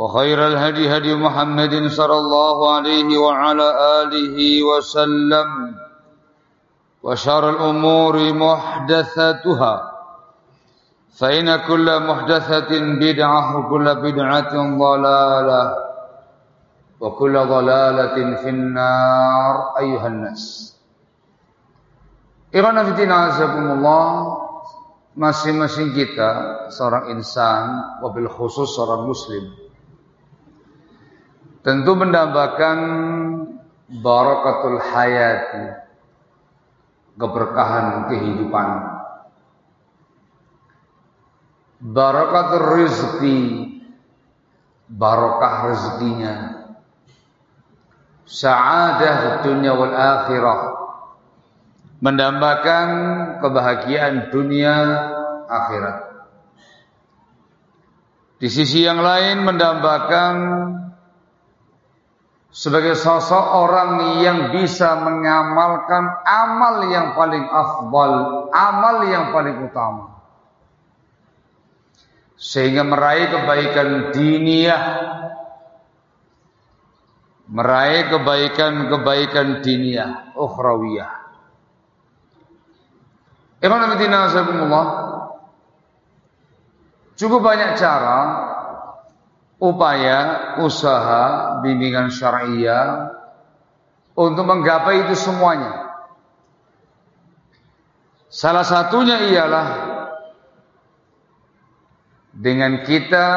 وخير الهدي هدي محمد صلى الله عليه وعلى آله وسلم وشر الأمور محدثاتها فإن كل محدثة بدعة وكل بدعة ضلالة وكل ضلالة في النار أيها الناس. Ikhwan Afidina Azakumullah Masing-masing kita Seorang insan Wabil khusus seorang muslim. Tentu mendambakan barakatul hayati keberkahan kehidupan. Barakatul rizki barakah rezekinya. Sa'adah dunia wal akhirah. Mendambakan kebahagiaan dunia akhirat. Di sisi yang lain mendambakan sebagai sosok orang yang bisa mengamalkan amal yang paling afdal, amal yang paling utama. Sehingga meraih kebaikan diniyah, meraih kebaikan-kebaikan diniyah, ukhrawiyah. Fillah, cukup banyak cara upaya, usaha, bimbingan syariah untuk menggapai itu semuanya. Salah satunya ialah dengan kita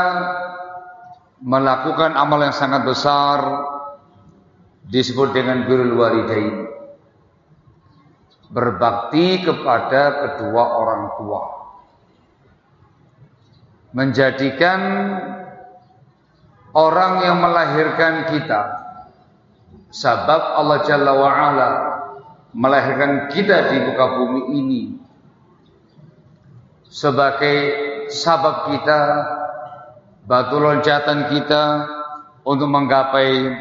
melakukan amal yang sangat besar disebut dengan birrul walidain. Berbakti kepada kedua orang tua. Menjadikan orang yang melahirkan kita sebab Allah Jalla wa ala melahirkan kita di muka bumi ini sebagai sabab kita batu loncatan kita untuk menggapai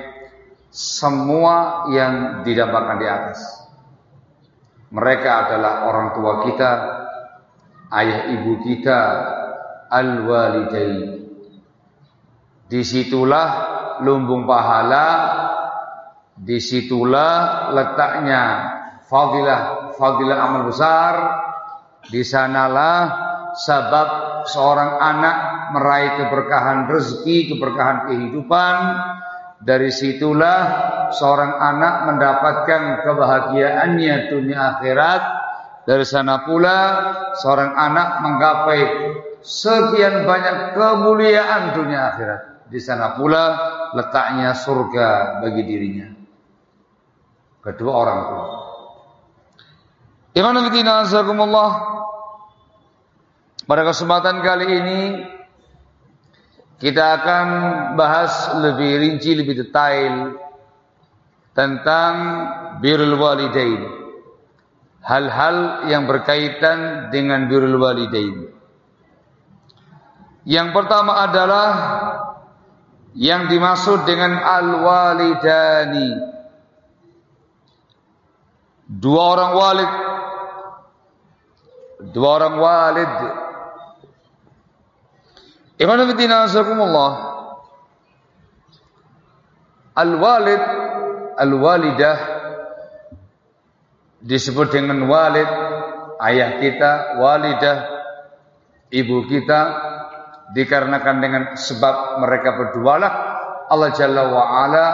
semua yang didapatkan di atas. Mereka adalah orang tua kita ayah ibu kita al-walidain Di situlah lumbung pahala, di situlah letaknya fadilah fadilah amal besar. Di sanalah sebab seorang anak meraih keberkahan rezeki, keberkahan kehidupan. Dari situlah seorang anak mendapatkan kebahagiaannya dunia akhirat. Dari sana pula seorang anak menggapai sekian banyak kemuliaan dunia akhirat Di sana pula letaknya surga bagi dirinya. Kedua orang tua. Iman Allah Pada kesempatan kali ini kita akan bahas lebih rinci, lebih detail tentang birrul walidain. Hal-hal yang berkaitan dengan birrul walidain. Yang pertama adalah yang dimaksud dengan al-walidani. Dua orang walid. Dua orang walid Ikhwan fillah azakumullah. Al-walid, al-walidah disebut dengan walid, ayah kita, walidah, ibu kita dikarenakan dengan sebab mereka berdua lah Allah Jalla wa ala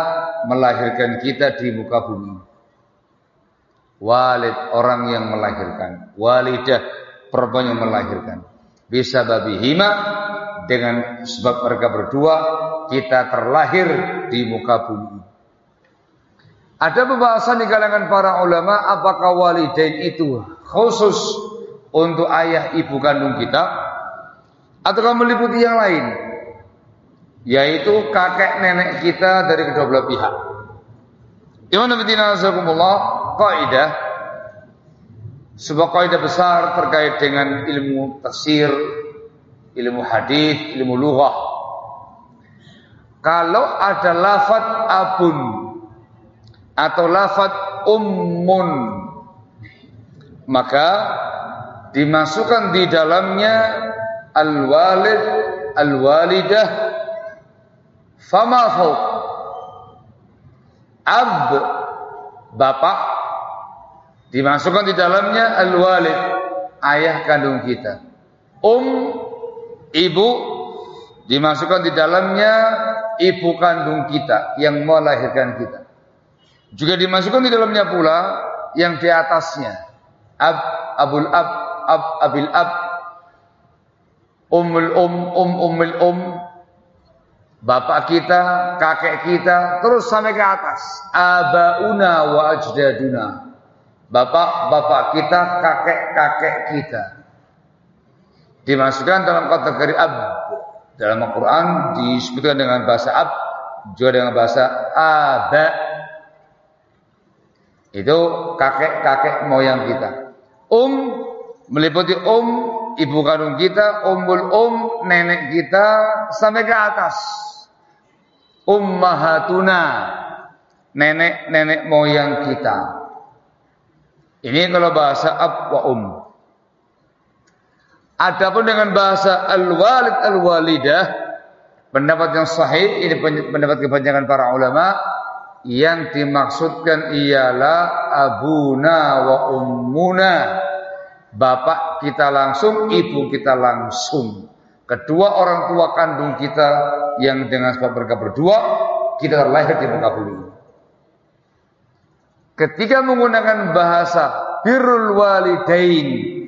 melahirkan kita di muka bumi. Walid orang yang melahirkan, walidah perempuan yang melahirkan. Bisa babi hima dengan sebab mereka berdua kita terlahir di muka bumi. Ada pembahasan di kalangan para ulama apakah walidain itu khusus untuk ayah ibu kandung kita ataukah meliputi yang lain yaitu kakek nenek kita dari kedua belah pihak. Iman Nabiullah kaidah sebuah kaidah besar terkait dengan ilmu tafsir ilmu hadis, ilmu lughah. Kalau ada lafat abun atau lafat ummun maka dimasukkan di dalamnya al-walid, al-walidah, fama fauq. Ab bapak dimasukkan di dalamnya al-walid, ayah kandung kita. Um Ibu dimasukkan di dalamnya ibu kandung kita yang melahirkan kita. Juga dimasukkan di dalamnya pula yang di atasnya. Ab, abul ab, ab, abil ab, umul um, um, umul um, bapak kita, kakek kita, terus sampai ke atas. Abauna wa ajdaduna. Bapak-bapak kita, kakek-kakek kita. Dimasukkan dalam kategori ab. Dalam Al-Quran disebutkan dengan bahasa ab juga dengan bahasa aba itu kakek-kakek moyang kita. Um meliputi um ibu kandung kita umbul um nenek kita sampai ke atas. Ummahatuna nenek-nenek moyang kita. Ini kalau bahasa ab wa um. Adapun dengan bahasa al-walid al-walidah, pendapat yang sahih ini pendapat kebanyakan para ulama yang dimaksudkan ialah abuna wa ummuna. Bapak kita langsung, ibu kita langsung. Kedua orang tua kandung kita yang dengan sebab mereka berdua kita terlahir di muka bumi. Ketika menggunakan bahasa birrul walidain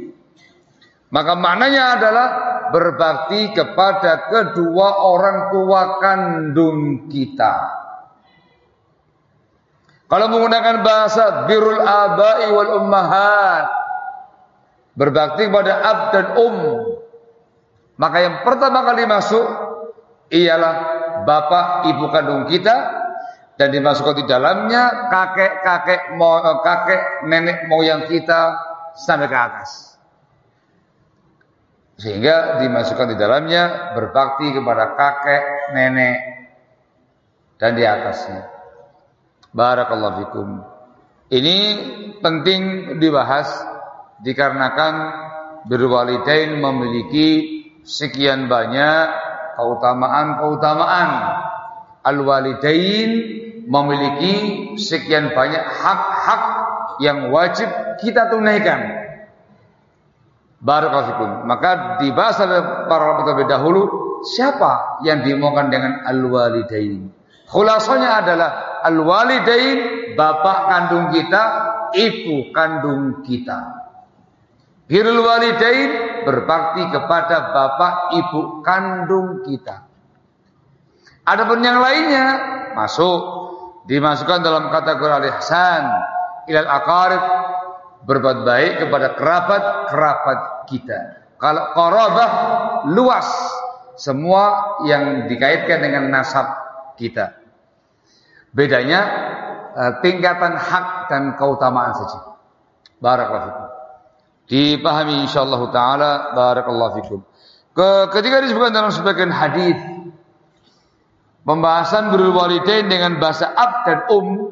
maka maknanya adalah berbakti kepada kedua orang tua kandung kita. Kalau menggunakan bahasa birul abai wal ummahat, berbakti kepada ab dan um, maka yang pertama kali masuk ialah bapak ibu kandung kita dan dimasukkan di dalamnya kakek-kakek kakek nenek moyang kita sampai ke atas. Sehingga dimasukkan di dalamnya berbakti kepada kakek, nenek, dan di atasnya. Barakallahu fikum. Ini penting dibahas dikarenakan berwalidain memiliki sekian banyak keutamaan-keutamaan. Al-walidain memiliki sekian banyak hak-hak yang wajib kita tunaikan Barakallahu Maka dibahas oleh para ulama dahulu siapa yang dimaukan dengan al-walidain. Khulasanya adalah al-walidain bapak kandung kita, ibu kandung kita. Birrul walidain berbakti kepada bapak ibu kandung kita. Adapun yang lainnya masuk dimasukkan dalam kategori al-ihsan ilal aqarib berbuat baik kepada kerabat-kerabat kita. Kalau qarabah luas semua yang dikaitkan dengan nasab kita. Bedanya uh, tingkatan hak dan keutamaan saja. Barakallahu. Dipahami insyaallah taala. Barakallahu fikum. Ke, ketika disebutkan dalam sebagian hadis pembahasan birrul walidain dengan bahasa ab dan um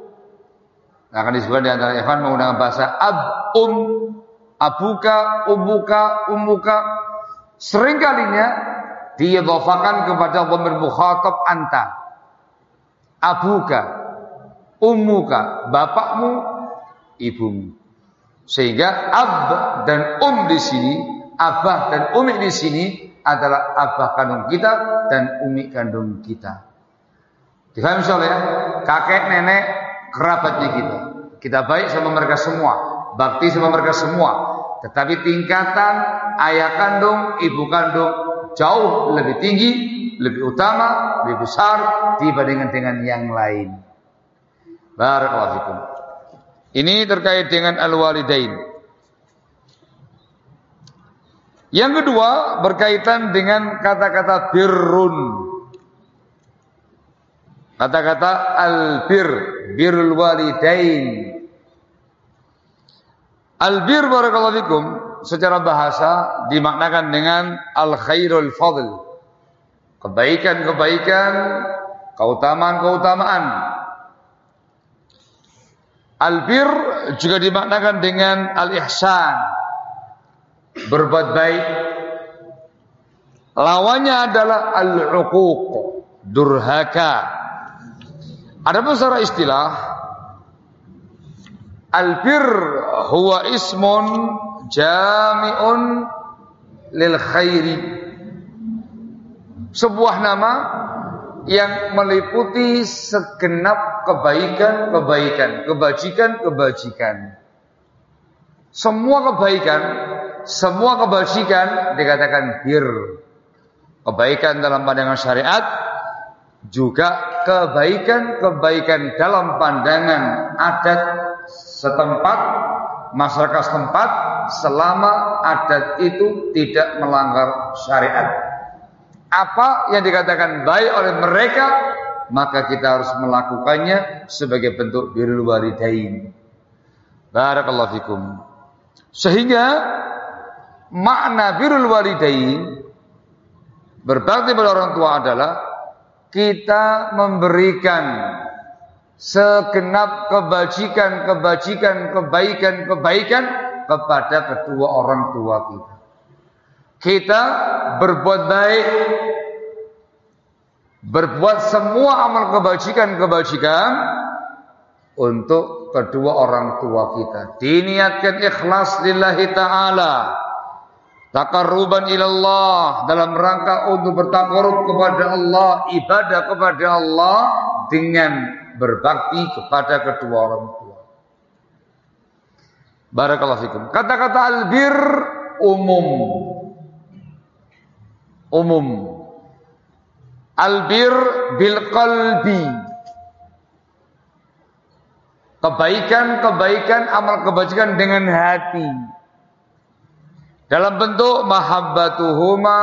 nah, akan disebutkan di antara ikhwan menggunakan bahasa ab um abuka umuka umuka seringkalinya diidhafakan kepada dhamir mukhatab anta. Abuka umuka bapakmu ibumu sehingga ab dan um di sini abah dan umi di sini adalah abah kandung kita dan umi kandung kita. Difahami soalnya ya? Kakek, nenek, kerabatnya kita. Kita baik sama mereka semua, bakti sama mereka semua. Tetapi tingkatan ayah kandung, ibu kandung jauh lebih tinggi, lebih utama, lebih besar dibandingkan dengan yang lain. Barakallahu. Ini terkait dengan al-walidain. Yang kedua berkaitan dengan kata-kata birrun. Kata-kata al-bir, birrul walidain. Al-bir barakallahu fikum secara bahasa dimaknakan dengan al-khairul fadl. Kebaikan-kebaikan, keutamaan-keutamaan. Al-bir juga dimaknakan dengan al-ihsan berbuat baik. Lawannya adalah al-uquq, durhaka. Ada secara istilah al-bir huwa ismun jami'un lil khairi. Sebuah nama yang meliputi segenap kebaikan-kebaikan, kebajikan-kebajikan. Semua kebaikan semua kebajikan dikatakan bir. Kebaikan dalam pandangan syariat juga kebaikan-kebaikan dalam pandangan adat setempat, masyarakat setempat selama adat itu tidak melanggar syariat. Apa yang dikatakan baik oleh mereka, maka kita harus melakukannya sebagai bentuk birrul walidain. Barakallahu fikum. Sehingga makna birrul walidain berbakti pada orang tua adalah kita memberikan segenap kebajikan, kebajikan, kebaikan, kebaikan kepada kedua orang tua kita. Kita berbuat baik, berbuat semua amal kebajikan, kebajikan untuk kedua orang tua kita. Diniatkan ikhlas lillahi ta'ala Takaruban ilallah dalam rangka untuk bertakarub kepada Allah, ibadah kepada Allah dengan berbakti kepada kedua orang tua. Barakallahu fikum. Kata-kata albir umum. Umum. Albir bil qalbi. Kebaikan-kebaikan, amal kebajikan dengan hati dalam bentuk mahabbatuhuma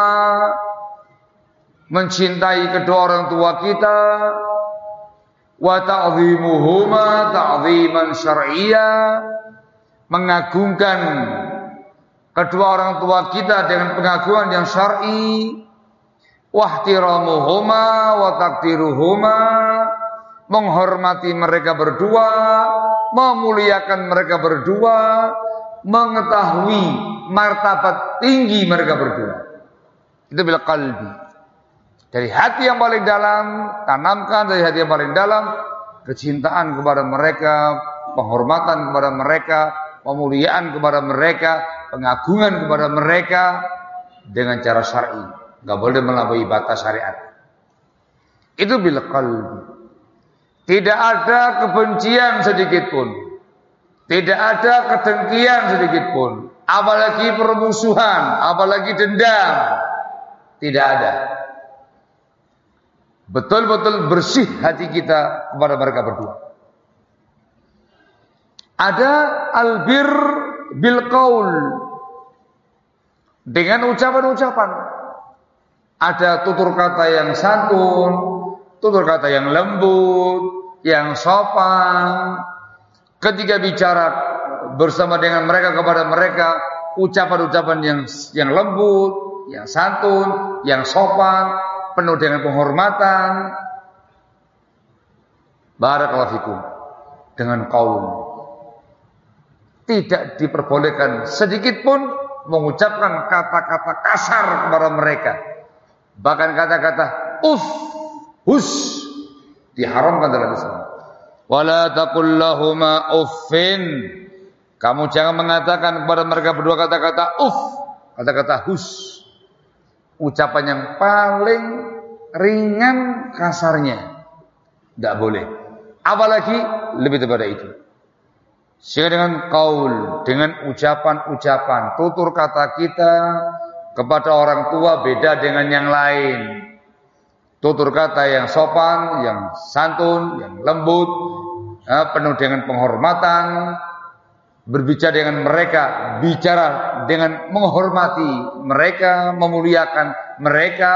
mencintai kedua orang tua kita wa ta'zimuhuma ta'ziman syar'iyya mengagungkan kedua orang tua kita dengan pengagungan yang syar'i wahtiramuhuma wa takdiruhuma menghormati mereka berdua memuliakan mereka berdua mengetahui martabat tinggi mereka berdua. Itu bila kalbi. Dari hati yang paling dalam, tanamkan dari hati yang paling dalam kecintaan kepada mereka, penghormatan kepada mereka, pemuliaan kepada mereka, pengagungan kepada mereka dengan cara syar'i. Gak boleh melampaui batas syariat. Itu bila kalbi. Tidak ada kebencian sedikit pun. Tidak ada kedengkian sedikit pun apalagi permusuhan, apalagi dendam. Tidak ada. betul-betul bersih hati kita kepada mereka berdua. Ada albir bil qaul dengan ucapan-ucapan. Ada tutur kata yang santun, tutur kata yang lembut, yang sopan. Ketika bicara bersama dengan mereka kepada mereka, ucapan-ucapan yang yang lembut, yang santun, yang sopan, penuh dengan penghormatan. Barakallahu fikum dengan kaum tidak diperbolehkan sedikit pun mengucapkan kata-kata kasar kepada mereka. Bahkan kata-kata uf, hus diharamkan dalam Islam. Wala taqul lahuma uffin. Kamu jangan mengatakan kepada mereka berdua kata-kata uf, kata-kata hus ucapan yang paling ringan kasarnya. Tidak boleh. Apalagi lebih daripada itu. Sehingga dengan kaul, dengan ucapan-ucapan, tutur kata kita kepada orang tua beda dengan yang lain. Tutur kata yang sopan, yang santun, yang lembut, ya, penuh dengan penghormatan, berbicara dengan mereka, bicara dengan menghormati mereka, memuliakan mereka,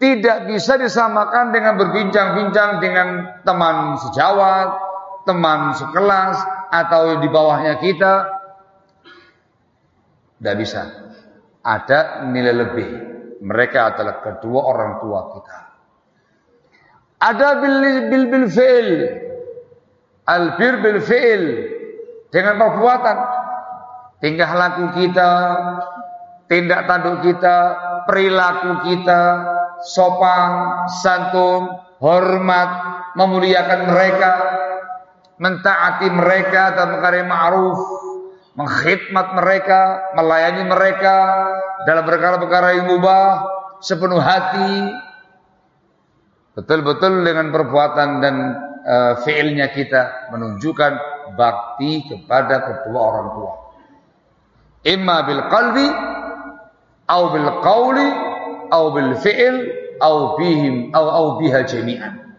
tidak bisa disamakan dengan berbincang-bincang dengan teman sejawat, teman sekelas, atau di bawahnya kita. Tidak bisa. Ada nilai lebih. Mereka adalah kedua orang tua kita. Ada bil bil bil fi'il. Al bir bil fi'il dengan perbuatan tingkah laku kita tindak tanduk kita perilaku kita sopan santun hormat memuliakan mereka mentaati mereka dan perkara ma'ruf mengkhidmat mereka melayani mereka dalam perkara-perkara yang mubah sepenuh hati betul-betul dengan perbuatan dan uh, fiilnya kita menunjukkan bakti kepada kedua orang tua. Imma bil qalbi au bil qawli au bil fi'il au bihim au au biha jami'an.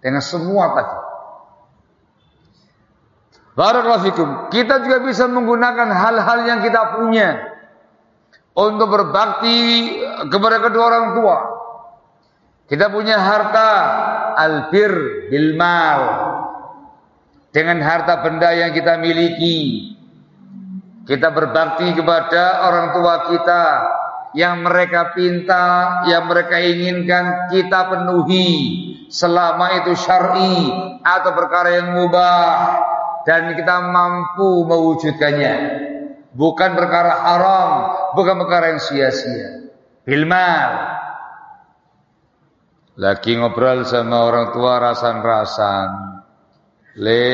Dengan semua tadi. Barakallahu fikum. Kita juga bisa menggunakan hal-hal yang kita punya untuk berbakti kepada kedua orang tua. Kita punya harta albir bil mal dengan harta benda yang kita miliki. Kita berbakti kepada orang tua kita yang mereka pinta, yang mereka inginkan kita penuhi selama itu syar'i atau perkara yang mubah dan kita mampu mewujudkannya. Bukan perkara haram, bukan perkara yang sia-sia. Bilmal. Lagi ngobrol sama orang tua rasan-rasan. Le,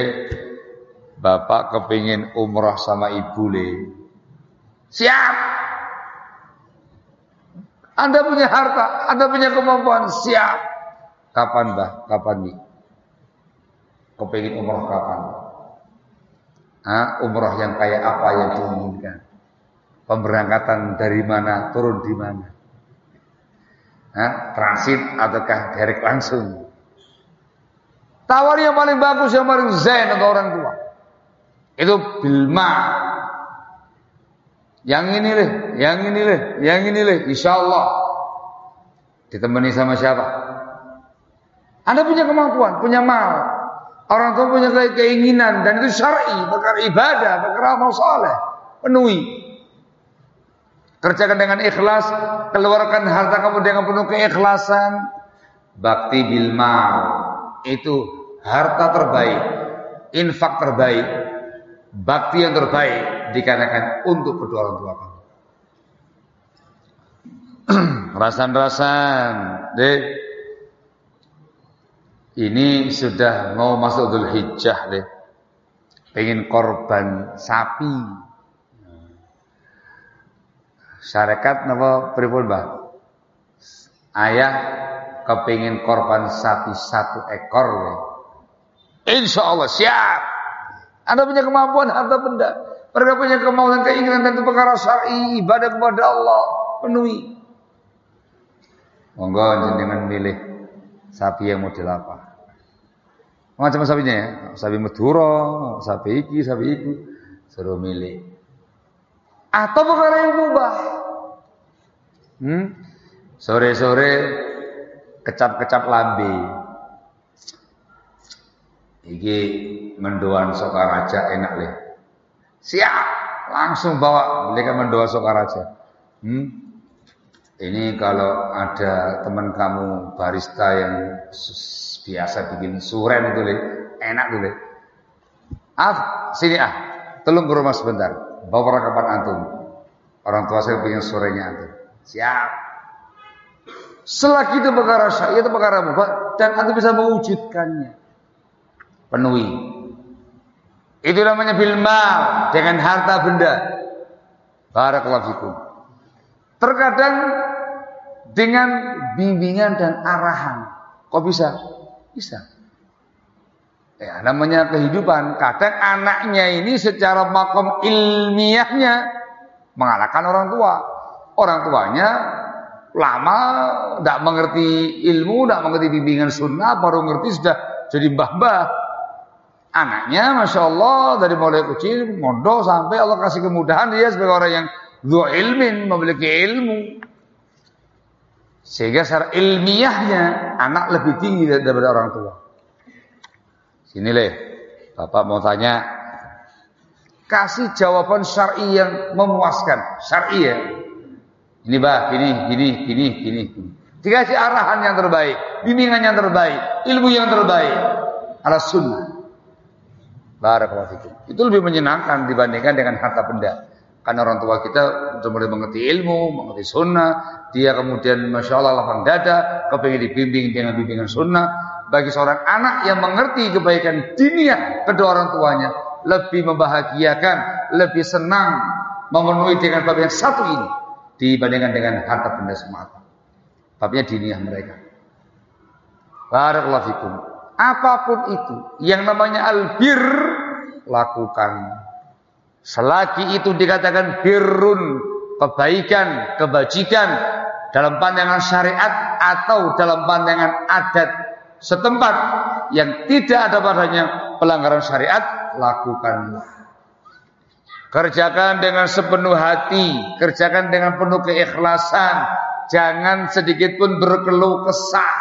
bapak kepingin umrah sama ibu le. Siap. Anda punya harta, Anda punya kemampuan, siap. Kapan bah? Kapan nih? Kepingin umrah kapan? Hah? Umrah yang kayak apa yang diinginkan? Pemberangkatan dari mana? Turun di mana? Transit ataukah direct langsung? Tawar yang paling bagus, yang paling zen untuk orang tua. Itu bilma. Yang ini leh, yang ini leh, yang ini leh. Insya Allah. Ditemani sama siapa? Anda punya kemampuan, punya mal. Orang tua punya keinginan dan itu syar'i, perkara ibadah, perkara amal soleh. Penuhi. Kerjakan dengan ikhlas, keluarkan harta kamu dengan penuh keikhlasan. Bakti bil itu harta terbaik, infak terbaik, bakti yang terbaik dikarenakan untuk kedua orang tua kamu. Rasan-rasan, deh. Ini sudah mau masuk Dhul Hijjah, deh. Pengen korban sapi. Syarikat napa pripun, Mbah? Ayah kepingin korban sapi satu ekor ya. Insya Allah siap. Anda punya kemampuan harta benda. Mereka punya kemampuan keinginan dan perkara syar'i ibadah kepada Allah penuhi. Monggo jenengan milih Sapi yang model apa? Macam sapinya ya, sapi Madura, sapi iki, sapi iku, suruh milih. Atau perkara yang mubah. Hmm? Sore-sore kecap-kecap lambe. Iki mendoan sokaraja enak leh. Siap, langsung bawa belikan mendoan sokaraja. Hmm? Ini kalau ada teman kamu barista yang biasa bikin suren itu le, enak tuh le. Ah, sini ah, tolong ke rumah sebentar. Bawa perlengkapan antum. Orang tua saya bikin sorenya antum. Siap. Selagi itu perkara syai itu perkara mubah dan antum bisa mewujudkannya. Penuhi. Itu namanya bilmal dengan harta benda. Barakallahu fikum. Terkadang dengan bimbingan dan arahan. Kok bisa? Bisa. Ya, namanya kehidupan. Kadang anaknya ini secara makom ilmiahnya mengalahkan orang tua. Orang tuanya lama tidak mengerti ilmu, tidak mengerti bimbingan sunnah, baru ngerti sudah jadi mbah-mbah. Anaknya, masya Allah dari mulai kecil, mondok sampai Allah kasih kemudahan dia sebagai orang yang dua ilmin memiliki ilmu sehingga secara ilmiahnya anak lebih tinggi daripada orang tua. Sini leh, bapak mau tanya, kasih jawaban syar'i yang memuaskan, syar'i ya. Ini bah, gini, gini, gini, gini. Dikasih arahan yang terbaik, bimbingan yang terbaik, ilmu yang terbaik, ala sunnah. Barakallahu Itu lebih menyenangkan dibandingkan dengan harta benda. Karena orang tua kita sudah mulai mengerti ilmu, mengerti sunnah. Dia kemudian Masya Allah lapang dada, kepingin dibimbing dengan bimbingan sunnah. Bagi seorang anak yang mengerti kebaikan dunia kedua orang tuanya. Lebih membahagiakan, lebih senang memenuhi dengan bab yang satu ini. Dibandingkan dengan harta benda semata. Babnya diniyah mereka. Barakallahu fikum. Apa pun itu yang namanya albir lakukan Selagi itu dikatakan birrun, kebaikan, kebajikan dalam pandangan syariat atau dalam pandangan adat setempat yang tidak ada padanya pelanggaran syariat, lakukanlah. Kerjakan dengan sepenuh hati, kerjakan dengan penuh keikhlasan, jangan sedikit pun berkeluh kesah.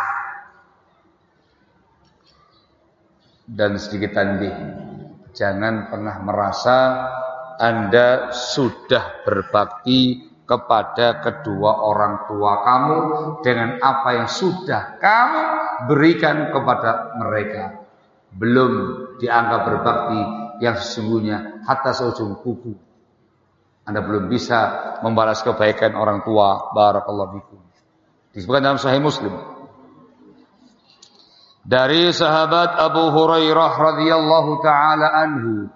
Dan sedikit tandih, jangan pernah merasa anda sudah berbakti kepada kedua orang tua kamu dengan apa yang sudah kamu berikan kepada mereka. Belum dianggap berbakti yang sesungguhnya hatta seujung kuku. Anda belum bisa membalas kebaikan orang tua. Barakallahu fikum. Disebutkan dalam Sahih Muslim. Dari sahabat Abu Hurairah radhiyallahu taala anhu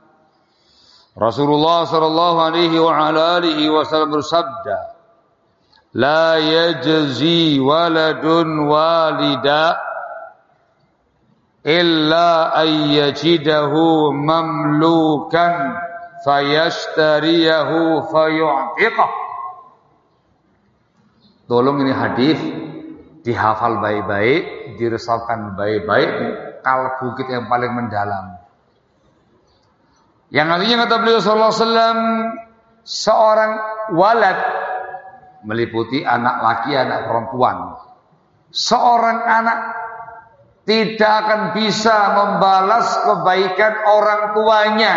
Rasulullah sallallahu alaihi wa ala alihi wasallam bersabda, "La yajzi waladun walida illa ayyajidahu mamlukan fayashtariyahu fayu'tiqah." Tolong ini hadis dihafal baik-baik, diresapkan baik-baik, kalbu kita yang paling mendalam. Yang artinya kata beliau sallallahu alaihi wasallam seorang walad meliputi anak laki, anak perempuan. Seorang anak tidak akan bisa membalas kebaikan orang tuanya.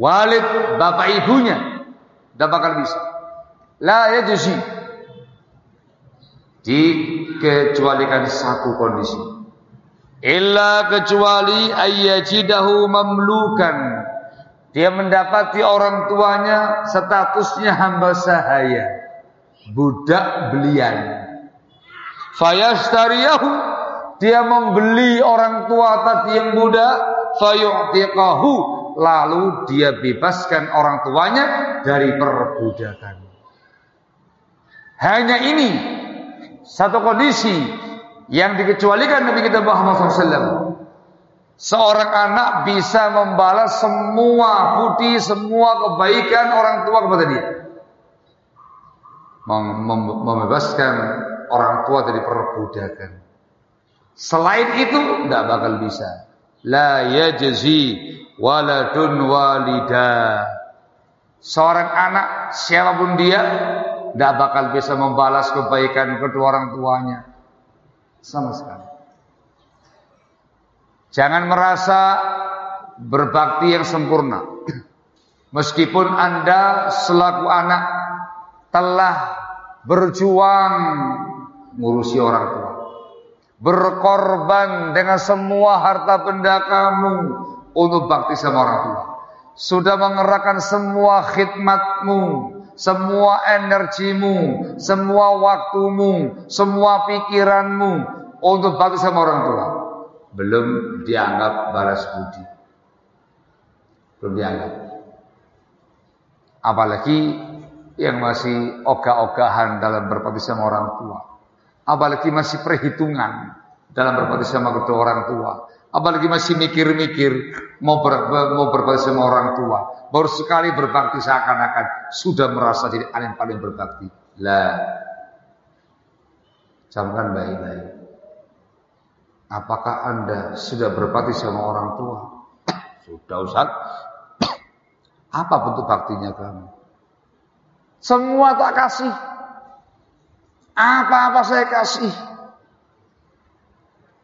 Walid bapak ibunya tidak bakal bisa. La yajzi. Dikecualikan satu kondisi. Illa kecuali ayyajidahu mamlukan dia mendapati orang tuanya statusnya hamba sahaya, budak belian. Fayastariyahu dia membeli orang tua tadi yang budak, fayu'tiqahu lalu dia bebaskan orang tuanya dari perbudakan. Hanya ini satu kondisi yang dikecualikan Nabi kita Muhammad SAW. Seorang anak bisa membalas semua budi, semua kebaikan orang tua kepada dia. Mem membebaskan orang tua dari perbudakan. Selain itu tidak bakal bisa. La yajzi waladun walida. Seorang anak siapa pun dia tidak bakal bisa membalas kebaikan kedua orang tuanya sama sekali. Jangan merasa berbakti yang sempurna. Meskipun Anda selaku anak telah berjuang ngurusi orang tua. Berkorban dengan semua harta benda kamu untuk bakti sama orang tua. Sudah mengerahkan semua khidmatmu, semua energimu, semua waktumu, semua pikiranmu untuk bakti sama orang tua. Belum dianggap balas budi. Belum dianggap. Apalagi yang masih ogah-ogahan dalam berbakti sama orang tua. Apalagi masih perhitungan dalam berbakti sama kedua orang tua. Apalagi masih mikir-mikir mau, ber, mau berbakti sama orang tua. Baru sekali berbakti seakan-akan sudah merasa jadi alim paling berbakti. Lah, camkan baik-baik. Apakah anda sudah berbakti sama orang tua? Sudah Ustaz. Apa bentuk baktinya kamu? Semua tak kasih. Apa-apa saya kasih.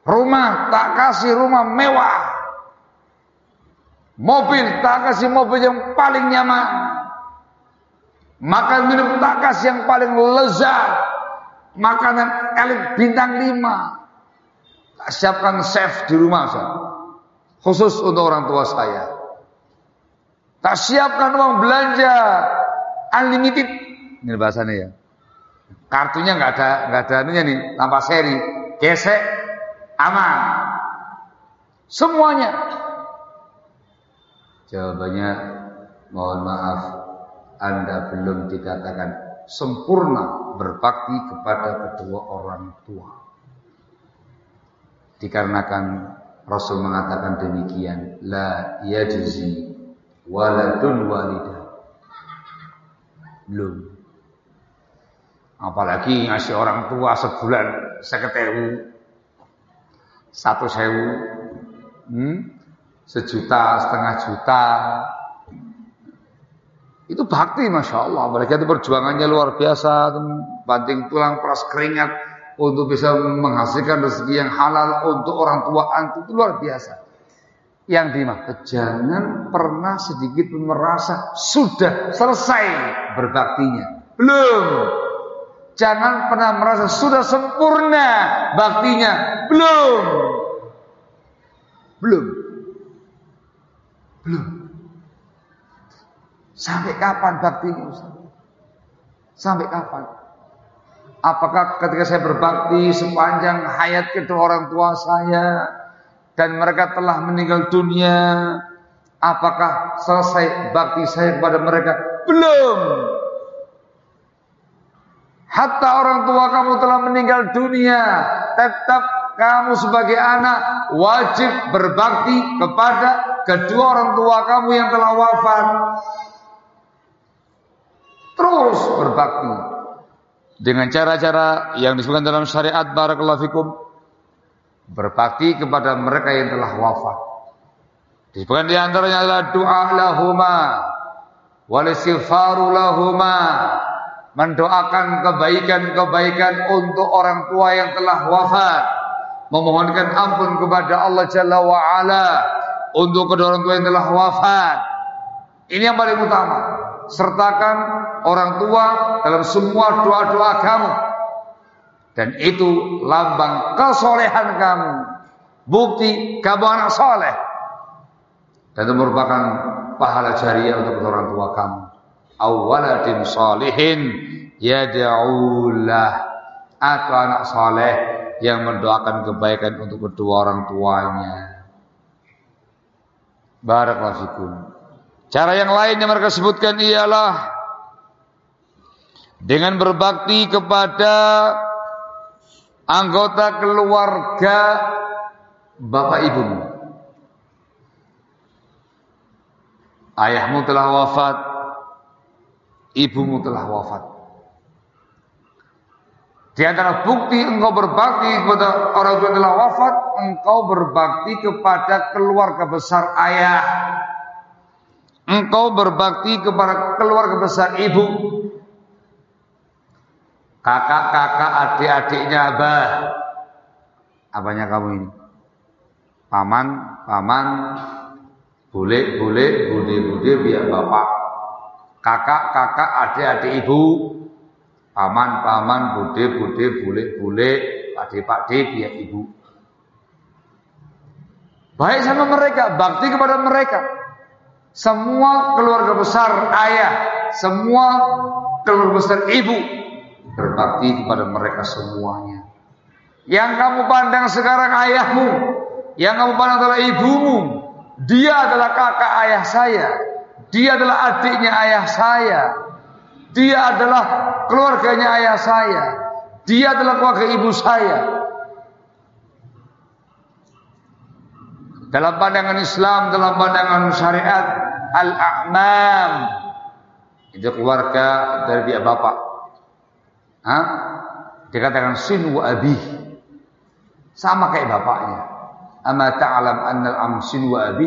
Rumah tak kasih rumah mewah. Mobil tak kasih mobil yang paling nyaman. Makan minum tak kasih yang paling lezat. Makanan elit bintang lima. Siapkan chef di rumah saya. Khusus untuk orang tua saya. Tak siapkan uang belanja unlimited. Ini bahasanya ya. Kartunya nggak ada nggak ada anunya nih, tanpa seri, gesek, aman. Semuanya. Jawabannya mohon maaf Anda belum dikatakan sempurna berbakti kepada kedua orang tua. Dikarenakan Rasul mengatakan demikian, la yajzi waladun walidah. Belum. Apalagi ngasih orang tua sebulan seketewu, satu sewu, hmm? sejuta, setengah juta. Itu bakti Masya Allah. Apalagi itu perjuangannya luar biasa. Banting tulang, peras keringat. Untuk bisa menghasilkan rezeki yang halal untuk orang tua antum. Itu luar biasa yang dimaksud jangan pernah sedikit pun merasa sudah selesai berbaktinya. Belum. Jangan pernah merasa sudah sempurna baktinya. Belum. Belum. Belum. Sampai kapan baktinya Ustaz? Sampai kapan? Apakah ketika saya berbakti sepanjang hayat kedua orang tua saya dan mereka telah meninggal dunia, apakah selesai bakti saya kepada mereka? Belum. Hatta orang tua kamu telah meninggal dunia, tetap kamu sebagai anak wajib berbakti kepada kedua orang tua kamu yang telah wafat. Terus berbakti dengan cara-cara yang disebutkan dalam syariat barakallahu fikum berbakti kepada mereka yang telah wafat. Disebutkan di antaranya adalah doa lahuma wal lahuma mendoakan kebaikan-kebaikan untuk orang tua yang telah wafat, memohonkan ampun kepada Allah Jalla wa ala untuk kedua orang tua yang telah wafat. Ini yang paling utama. Sertakan orang tua dalam semua doa-doa kamu dan itu lambang kesolehan kamu. Bukti kamu anak soleh. Dan itu merupakan pahala jariah untuk orang tua kamu. Awaladin solehin yada'ulah. Atau anak soleh yang mendoakan kebaikan untuk kedua orang tuanya. Barakallahu Cara yang lain yang mereka sebutkan ialah dengan berbakti kepada anggota keluarga bapak ibumu. Ayahmu telah wafat, ibumu telah wafat. Di antara bukti engkau berbakti kepada orang tua telah wafat, engkau berbakti kepada keluarga besar ayah. Engkau berbakti kepada keluarga besar ibu. Kakak-kakak, adik-adiknya abah. Apanya kamu ini? Paman, paman, bule, bule, bude, bude, biar bapak. Kakak, kakak, adik-adik ibu paman, paman, bude, bude, bule, bule, pade, pade, dia ibu. Baik sama mereka, bakti kepada mereka. Semua keluarga besar ayah, semua keluarga besar ibu berbakti kepada mereka semuanya. Yang kamu pandang sekarang ayahmu, yang kamu pandang adalah ibumu. Dia adalah kakak ayah saya, dia adalah adiknya ayah saya, dia adalah keluarganya ayah saya. Dia adalah keluarga ibu saya. Dalam pandangan Islam, dalam pandangan syariat, al-a'mam itu keluarga dari pihak bapak. Hah? Dikatakan sin wa abi. Sama kayak bapaknya. Ama ta'lam annal am sin wa abi?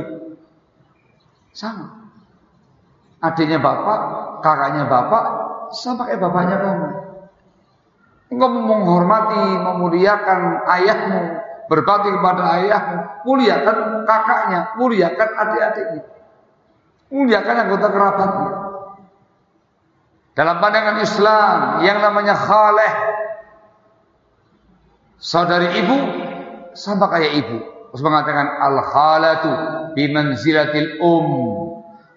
Sama. Adiknya bapak, kakaknya bapak, sama kayak bapaknya kamu. Engkau menghormati, memuliakan ayahmu, berbakti kepada ayahmu, muliakan kakaknya, muliakan adik-adiknya. Muliakan anggota kerabatnya. Dalam pandangan Islam yang namanya khaleh saudari ibu sama kayak ibu. Terus mengatakan al khalatu bimanzilatil um.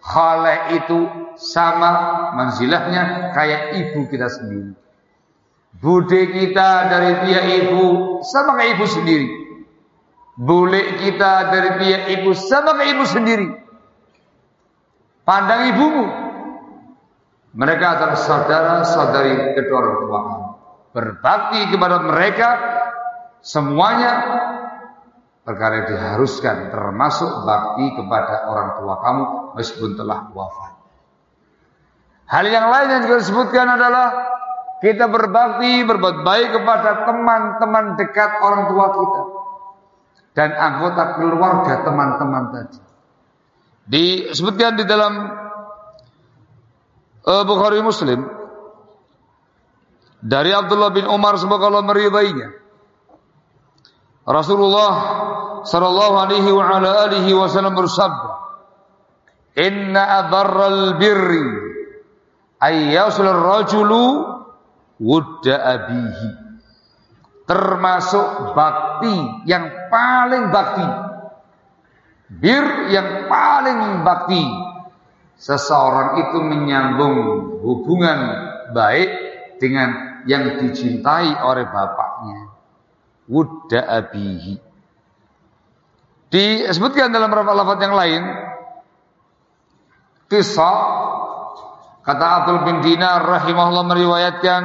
Khaleh itu sama manzilahnya kayak ibu kita sendiri. Bude kita dari pihak ibu sama kayak ibu sendiri. Bule kita dari pihak ibu sama kayak ibu sendiri. Pandang ibumu. Mereka adalah saudara-saudari kedua orang tua kamu. Berbakti kepada mereka semuanya perkara yang diharuskan termasuk bakti kepada orang tua kamu meskipun telah wafat. Hal yang lain yang juga disebutkan adalah kita berbakti, berbuat baik kepada teman-teman dekat orang tua kita dan anggota keluarga teman-teman tadi. Disebutkan di dalam uh, Bukhari Muslim dari Abdullah bin Umar semoga Allah meridainya. Rasulullah sallallahu alaihi wa ala alihi wasallam bersabda, "Inna adarral birri ayyasul rajulu wudda abihi." Termasuk bakti yang paling bakti. Bir yang paling bakti. Seseorang itu menyambung hubungan baik dengan yang dicintai oleh bapaknya wudda abihi. Disebutkan dalam beberapa lafaz yang lain kisah kata Abdul bin Dinar rahimahullah meriwayatkan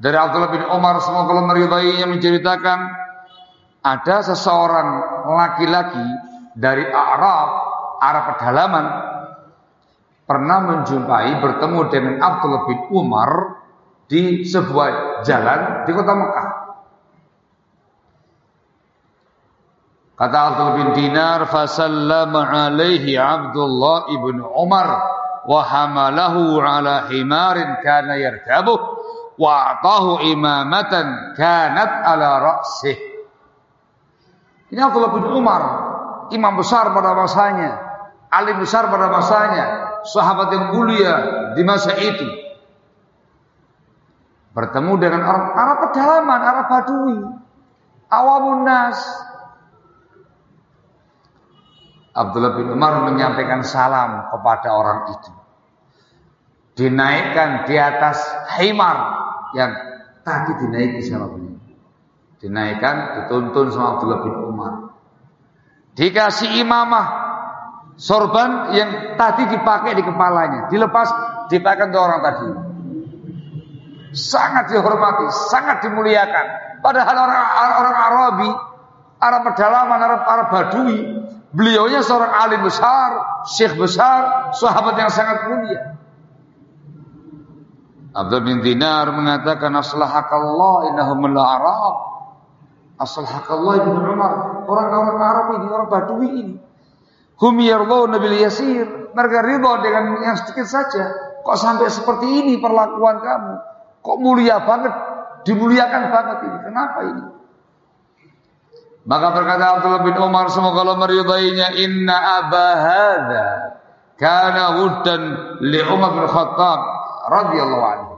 dari Abdullah bin Umar semoga Allah meridainya menceritakan ada seseorang laki-laki dari Arab Arab pedalaman pernah menjumpai bertemu dengan Abdullah bin Umar di sebuah jalan di kota Mekah. Kata Abdul bin Dinar, fasallama alaihi Abdullah ibn Umar wa hamalahu ala himarin kana yarkabuh wa atahu imamatan kanat ala ra'sih. Ini Abdullah bin Umar, imam besar pada masanya, alim besar pada masanya, sahabat yang mulia di masa itu. Bertemu dengan orang Arab pedalaman, Arab Badui, awamun nas, Abdullah bin Umar menyampaikan salam kepada orang itu. Dinaikkan di atas himar yang tadi dinaiki sama beliau. Dinaikkan, dituntun sama Abdullah bin Umar. Dikasih imamah sorban yang tadi dipakai di kepalanya, dilepas dipakai untuk orang tadi. Sangat dihormati, sangat dimuliakan. Padahal orang orang Arabi, Arab pedalaman, Arab Arab Badui Beliaunya seorang alim besar, syekh besar, sahabat yang sangat mulia. Abdul bin Dinar mengatakan aslahakallah innahum al-arab. Aslahakallah ibn Umar. Orang-orang Arab ini, orang Badui ini. Hum yardawna bil yasir. Mereka ridho dengan yang sedikit saja. Kok sampai seperti ini perlakuan kamu? Kok mulia banget? Dimuliakan banget ini. Kenapa ini? Maka berkata Abdullah bin Umar semoga Allah meridainya inna abahada kana wuddan li Umar bin Khattab radhiyallahu anhu.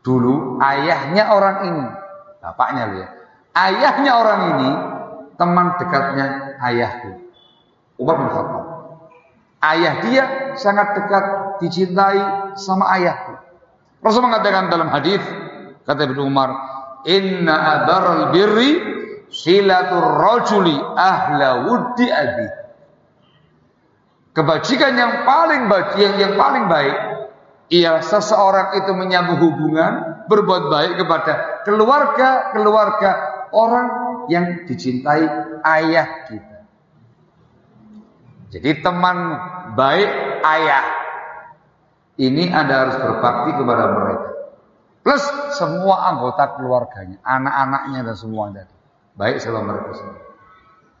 Dulu ayahnya orang ini, bapaknya lihat. Ayahnya orang ini teman dekatnya ayahku. Umar bin Khattab. Ayah dia sangat dekat dicintai sama ayahku. Rasul mengatakan dalam hadis kata Ibnu Umar, "Inna abaral birri silatur rajuli ahla wuddi abi." Kebajikan yang paling baik, yang, yang paling baik ialah seseorang itu menyambung hubungan berbuat baik kepada keluarga-keluarga orang yang dicintai ayah kita. Jadi teman baik ayah ini Anda harus berbakti kepada mereka. Plus semua anggota keluarganya, anak-anaknya dan semua tadi. Baik sama mereka semua.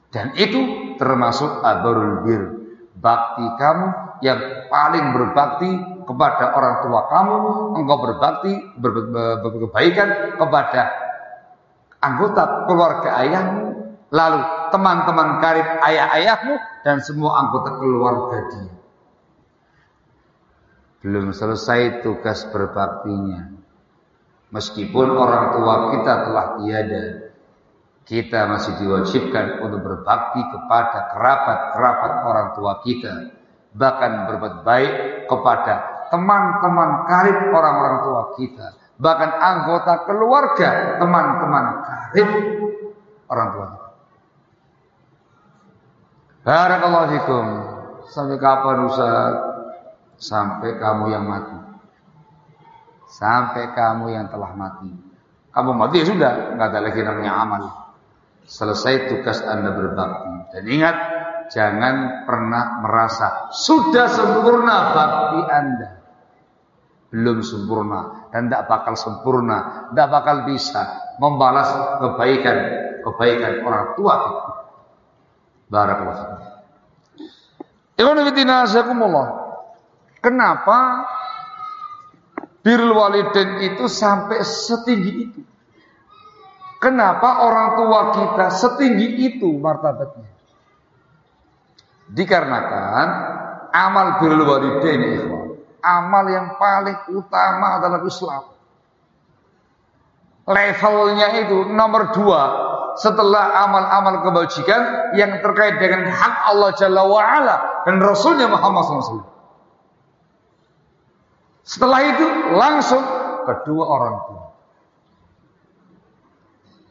Dan itu termasuk abarul bir. Bakti kamu yang paling berbakti kepada orang tua kamu, engkau berbakti, ber, ber, ber, berkebaikan kepada anggota keluarga ayahmu, lalu teman-teman karib ayah-ayahmu dan semua anggota keluarga dia. Belum selesai tugas berbaktinya. Meskipun orang tua kita telah tiada, kita masih diwajibkan untuk berbakti kepada kerabat-kerabat orang tua kita, bahkan berbuat baik kepada teman-teman karib orang-orang tua kita, bahkan anggota keluarga teman-teman karib orang tua kita. Barakallahu fikum. Sampai kapan Ustaz? Sampai kamu yang mati. Sampai kamu yang telah mati. Kamu mati ya sudah, nggak ada lagi namanya amal. Selesai tugas Anda berbakti. Dan ingat, jangan pernah merasa sudah sempurna bakti Anda belum sempurna dan tidak bakal sempurna, tidak bakal bisa membalas kebaikan kebaikan orang tua kita. Barakallahu fiikum. Kenapa birrul walidain itu sampai setinggi itu? Kenapa orang tua kita setinggi itu martabatnya? Dikarenakan amal birrul walidain itu amal yang paling utama dalam Islam. Levelnya itu nomor dua setelah amal-amal kebajikan yang terkait dengan hak Allah Jalla wa'ala dan Rasulnya Muhammad SAW. Setelah itu langsung kedua orang tua.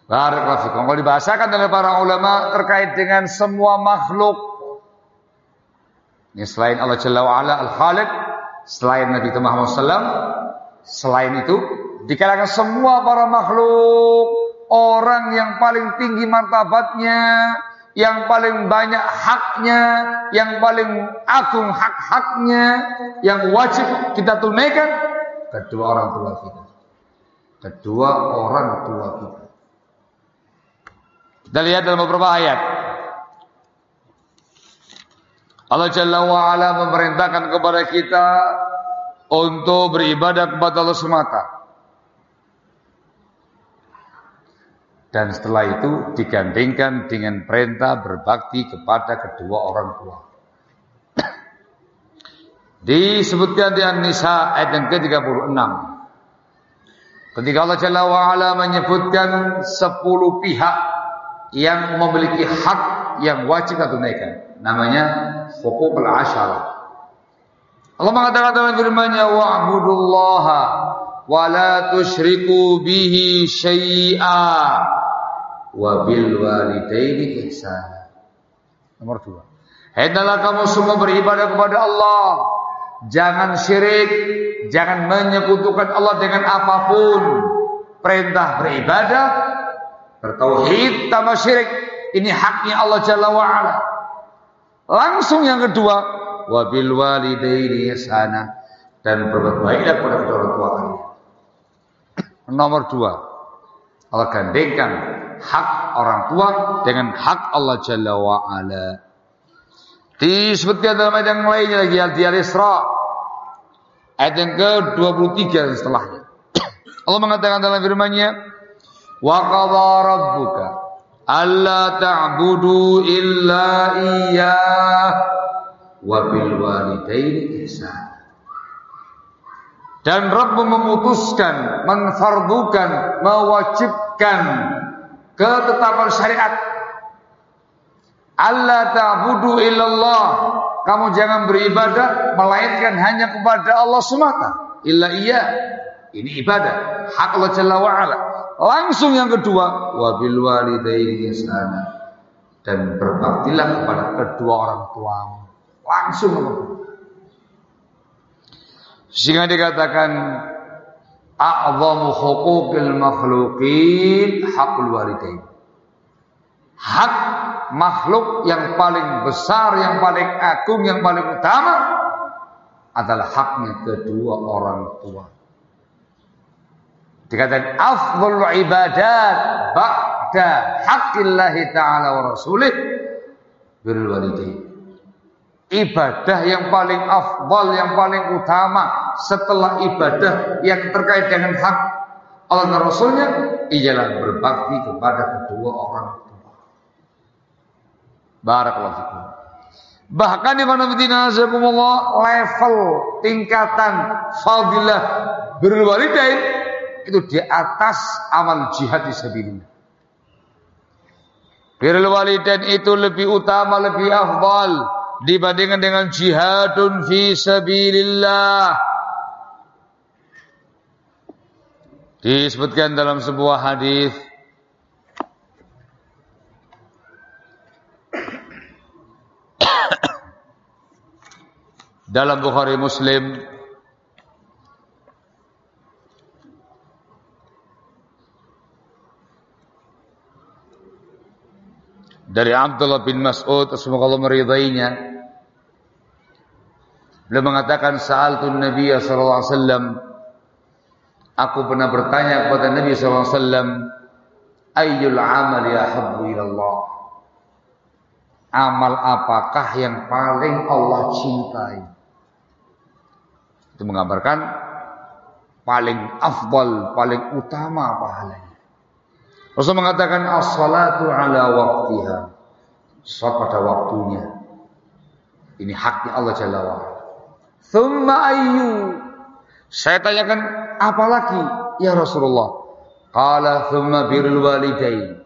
Barakallahu Kalau dibahasakan oleh para ulama terkait dengan semua makhluk. Ini selain Allah Jalla wa'ala Al-Khaliq selain Nabi Muhammad SAW, selain itu di kalangan semua para makhluk, orang yang paling tinggi martabatnya, yang paling banyak haknya, yang paling agung hak-haknya, yang wajib kita tunaikan, kedua orang tua kita. Kedua orang tua kita. Kita lihat dalam beberapa ayat. Allah Jalla wa'ala memerintahkan kepada kita untuk beribadah kepada Allah semata. Dan setelah itu digandingkan dengan perintah berbakti kepada kedua orang tua. Disebutkan di An-Nisa ayat yang ke-36. Ketika Allah Jalla wa'ala menyebutkan sepuluh pihak yang memiliki hak yang wajib kita tunaikan. Namanya hukukul asyarah. Allah mengatakan dalam firman-Nya wa'budullaha wa la tusyriku bihi syai'a wa bil walidaini ihsana. Nomor dua. Hendaklah kamu semua beribadah kepada Allah. Jangan syirik, jangan menyekutukan Allah dengan apa pun. Perintah beribadah, bertauhid tanpa syirik. Ini haknya Allah Jalla wa'ala. Langsung yang kedua, wabil walidaini ihsana dan berbuat baiklah kepada kedua orang tua kalian. Nomor dua, Allah gandengkan hak orang tua dengan hak Allah Jalla wa Ala. Disebutkan dalam ayat yang lainnya lagi di Al-Isra ayat yang ke-23 setelahnya. Allah mengatakan dalam firman-Nya, "Wa qadha rabbuka alla ta'budu illa iyyah wa bil walidaini ihsan." Dan Rabb memutuskan, menfardukan, mewajibkan ketetapan syariat. Allah ta'budu illallah. Kamu jangan beribadah melainkan hanya kepada Allah semata. Illa iya. Ini ibadah. Hak Allah Jalla wa'ala. Langsung yang kedua. Wabil walidaini ihsana. Dan berbaktilah kepada kedua orang tuamu. Langsung sehingga dikatakan a'zamu huquqil makhluqin haqqul walidain. Hak makhluk yang paling besar, yang paling agung, yang paling utama adalah haknya kedua orang tua. Dikatakan afdhul ibadat ba'da haqqillahi ta'ala wa rasulih birrul walidain ibadah yang paling afdal, yang paling utama setelah ibadah yang terkait dengan hak Allah dan Rasulnya ialah berbakti kepada kedua orang tua. Barakallahu fikum. Bahkan mana level tingkatan fadilah berwalidain itu di atas amal jihad di sabilillah. Birrul walidain itu lebih utama, lebih afdal dibandingkan dengan jihadun fi sabilillah. Disebutkan dalam sebuah hadis dalam Bukhari Muslim dari Abdullah bin Mas'ud semoga Allah meridainya. Beliau mengatakan sa'altun Nabi sallallahu alaihi wasallam. Aku pernah bertanya kepada Nabi sallallahu alaihi wasallam ayyul amal ya habbu ilallah amal apakah yang paling Allah cintai? Itu menggambarkan paling afdal paling utama pahalanya Rasul mengatakan as-salatu ala waktiha. Salat pada waktunya. Ini haknya Allah Jalla wa Thumma ayyu. Saya tanyakan apa lagi ya Rasulullah? Qala thumma birrul walidain.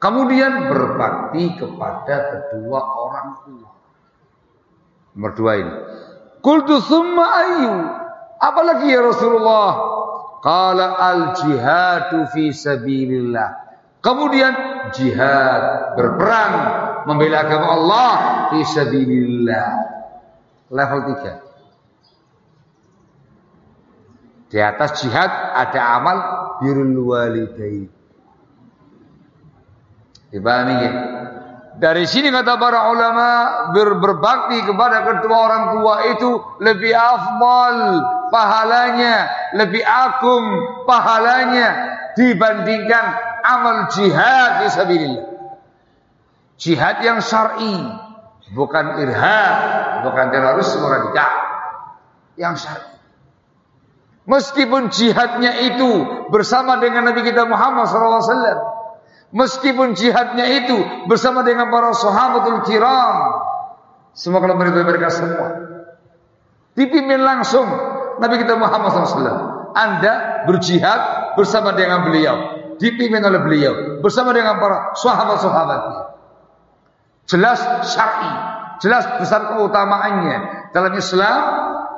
Kemudian berbakti kepada kedua orang tua. Nomor dua ini. Qultu thumma ayyu. Apalagi ya Rasulullah? Qala al jihadu fi sabilillah. Kemudian jihad, berperang, membela agama Allah fi sabilillah. Level 3. Di atas jihad ada amal birrul walidain. Dipahami ya? Dari sini kata para ulama ber berbakti kepada kedua orang tua itu lebih afdal pahalanya, lebih agung pahalanya dibandingkan amal jihad sabilillah. Jihad yang syar'i, bukan irhad, bukan terorisme radikal. Yang syar'i. Meskipun jihadnya itu bersama dengan Nabi kita Muhammad SAW. Meskipun jihadnya itu bersama dengan para sahabatul kiram. Semoga Allah meridhai mereka semua. Dipimpin langsung Nabi kita Muhammad SAW. Anda berjihad bersama dengan beliau dipimpin oleh beliau bersama dengan para sahabat-sahabatnya. Jelas syar'i, jelas besar keutamaannya. Dalam Islam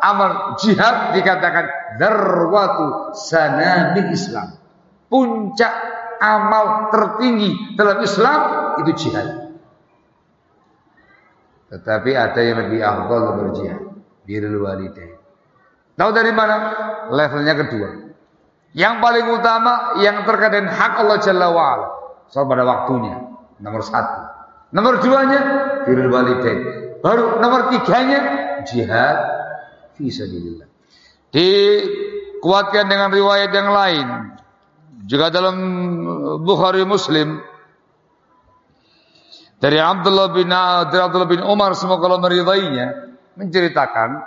amal jihad dikatakan darwatu sanamil Islam. Puncak amal tertinggi dalam Islam itu jihad. Tetapi ada yang lebih afdal berjihad, birrul walidain. Tahu dari mana? Levelnya kedua. Yang paling utama yang terkait dengan hak Allah Jalla wa'ala. Soal pada waktunya. Nomor satu. Nomor duanya, birrul walidain. Baru nomor tiganya, jihad fi sabilillah. Dikuatkan dengan riwayat yang lain. Juga dalam Bukhari Muslim dari Abdullah bin dari Abdullah bin Umar semoga Allah meridainya menceritakan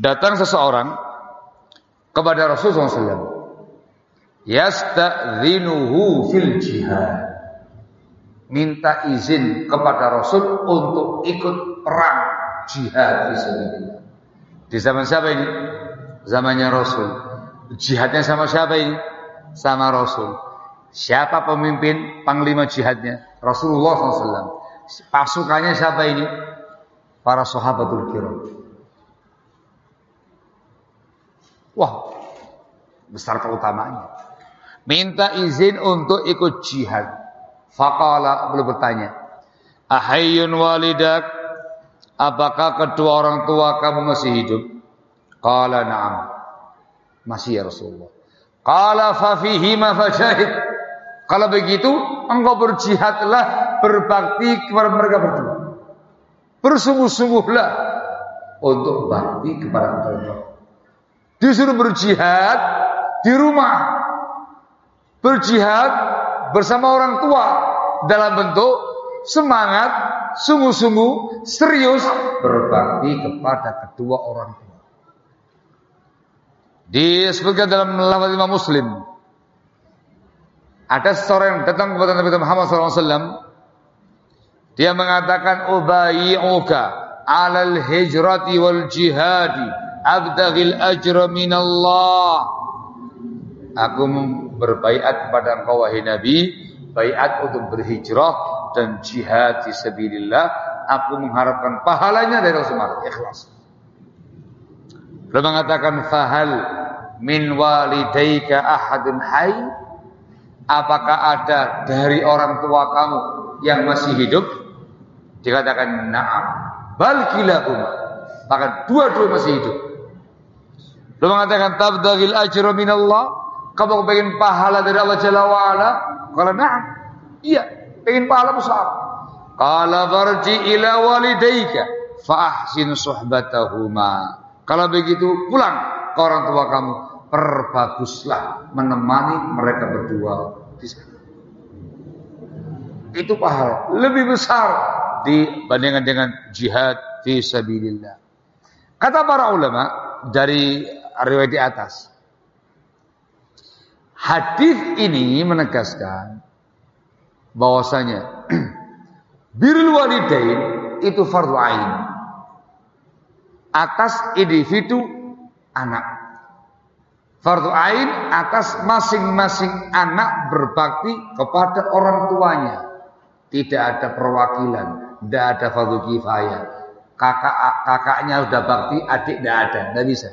datang seseorang kepada Rasulullah SAW yasta'dzinuhu fil jihad minta izin kepada Rasul untuk ikut perang jihad di zaman siapa ini? Zamannya Rasul. Jihadnya sama siapa ini? Sama Rasul. Siapa pemimpin panglima jihadnya? Rasulullah SAW. Pasukannya siapa ini? Para sahabatul kiram. Wah, besar keutamaannya. Minta izin untuk ikut jihad. Fakala belum bertanya. Ahayun walidak. Apakah kedua orang tua kamu masih hidup? Kala na'am. Masih ya Rasulullah. Kala fafihi ma fajahid. Kalau begitu, engkau berjihadlah, berbakti kepada mereka berdua. Bersungguh-sungguhlah untuk bakti kepada mereka. Disuruh berjihad di rumah. Berjihad bersama orang tua dalam bentuk semangat, sungguh-sungguh, serius berbakti kepada kedua orang tua. Disebutkan dalam lafaz Imam Muslim. Ada seseorang yang datang kepada Nabi Muhammad SAW dia mengatakan ubayyuka alal hijrati wal jihadi abdaghil ajra minallah aku berbaiat kepada engkau wahai Nabi, baiat untuk berhijrah dan jihad di sabilillah. Aku mengharapkan pahalanya dari Rasulullah ikhlas. Beliau mengatakan fahal min walidaika ahadun hai Apakah ada dari orang tua kamu yang masih hidup? Dikatakan na'am. Bal kilahuma. Bahkan dua-dua masih hidup. Beliau mengatakan tabdagil ajra minallah kamu pengen pahala dari Allah Jalla wa'ala? Kalau na'am. Iya, pengen pahala besar. Qala farji ila walidayka fa'ahsin suhbatahuma. Kalau begitu pulang ke orang tua kamu, perbaguslah menemani mereka berdua di sana. Itu pahala lebih besar dibandingkan dengan jihad fi sabilillah. Kata para ulama dari riwayat di atas, Hadis ini menegaskan bahwasanya birrul walidain itu fardu ain atas individu anak. Fardu ain atas masing-masing anak berbakti kepada orang tuanya. Tidak ada perwakilan, tidak ada fardu kifayah. Kakak kakaknya sudah bakti, adik tidak ada, tidak bisa.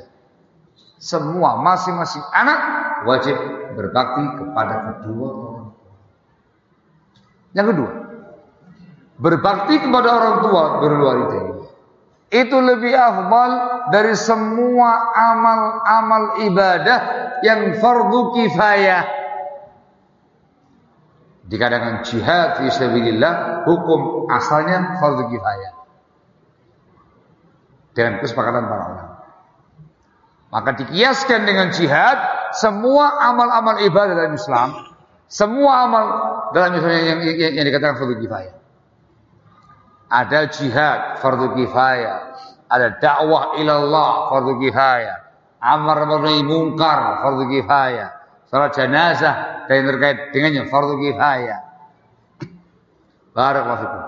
Semua masing-masing anak wajib berbakti kepada kedua orang tua. Yang kedua, berbakti kepada orang tua berwalidain. Itu lebih afdal dari semua amal-amal ibadah yang fardu kifayah. Dikatakan jihad fi sabilillah hukum asalnya fardu kifayah. Dengan kesepakatan para ulama. Maka dikiaskan dengan jihad semua amal-amal ibadah dalam Islam, semua amal dalam Islam yang, yang, yang dikatakan fardu kifayah. Ada jihad fardu kifayah, ada dakwah ilallah fardu kifayah, amar ma'ruf munkar fardu kifayah, salat jenazah dan yang terkait dengannya fardu kifayah. Barakallahu fikum.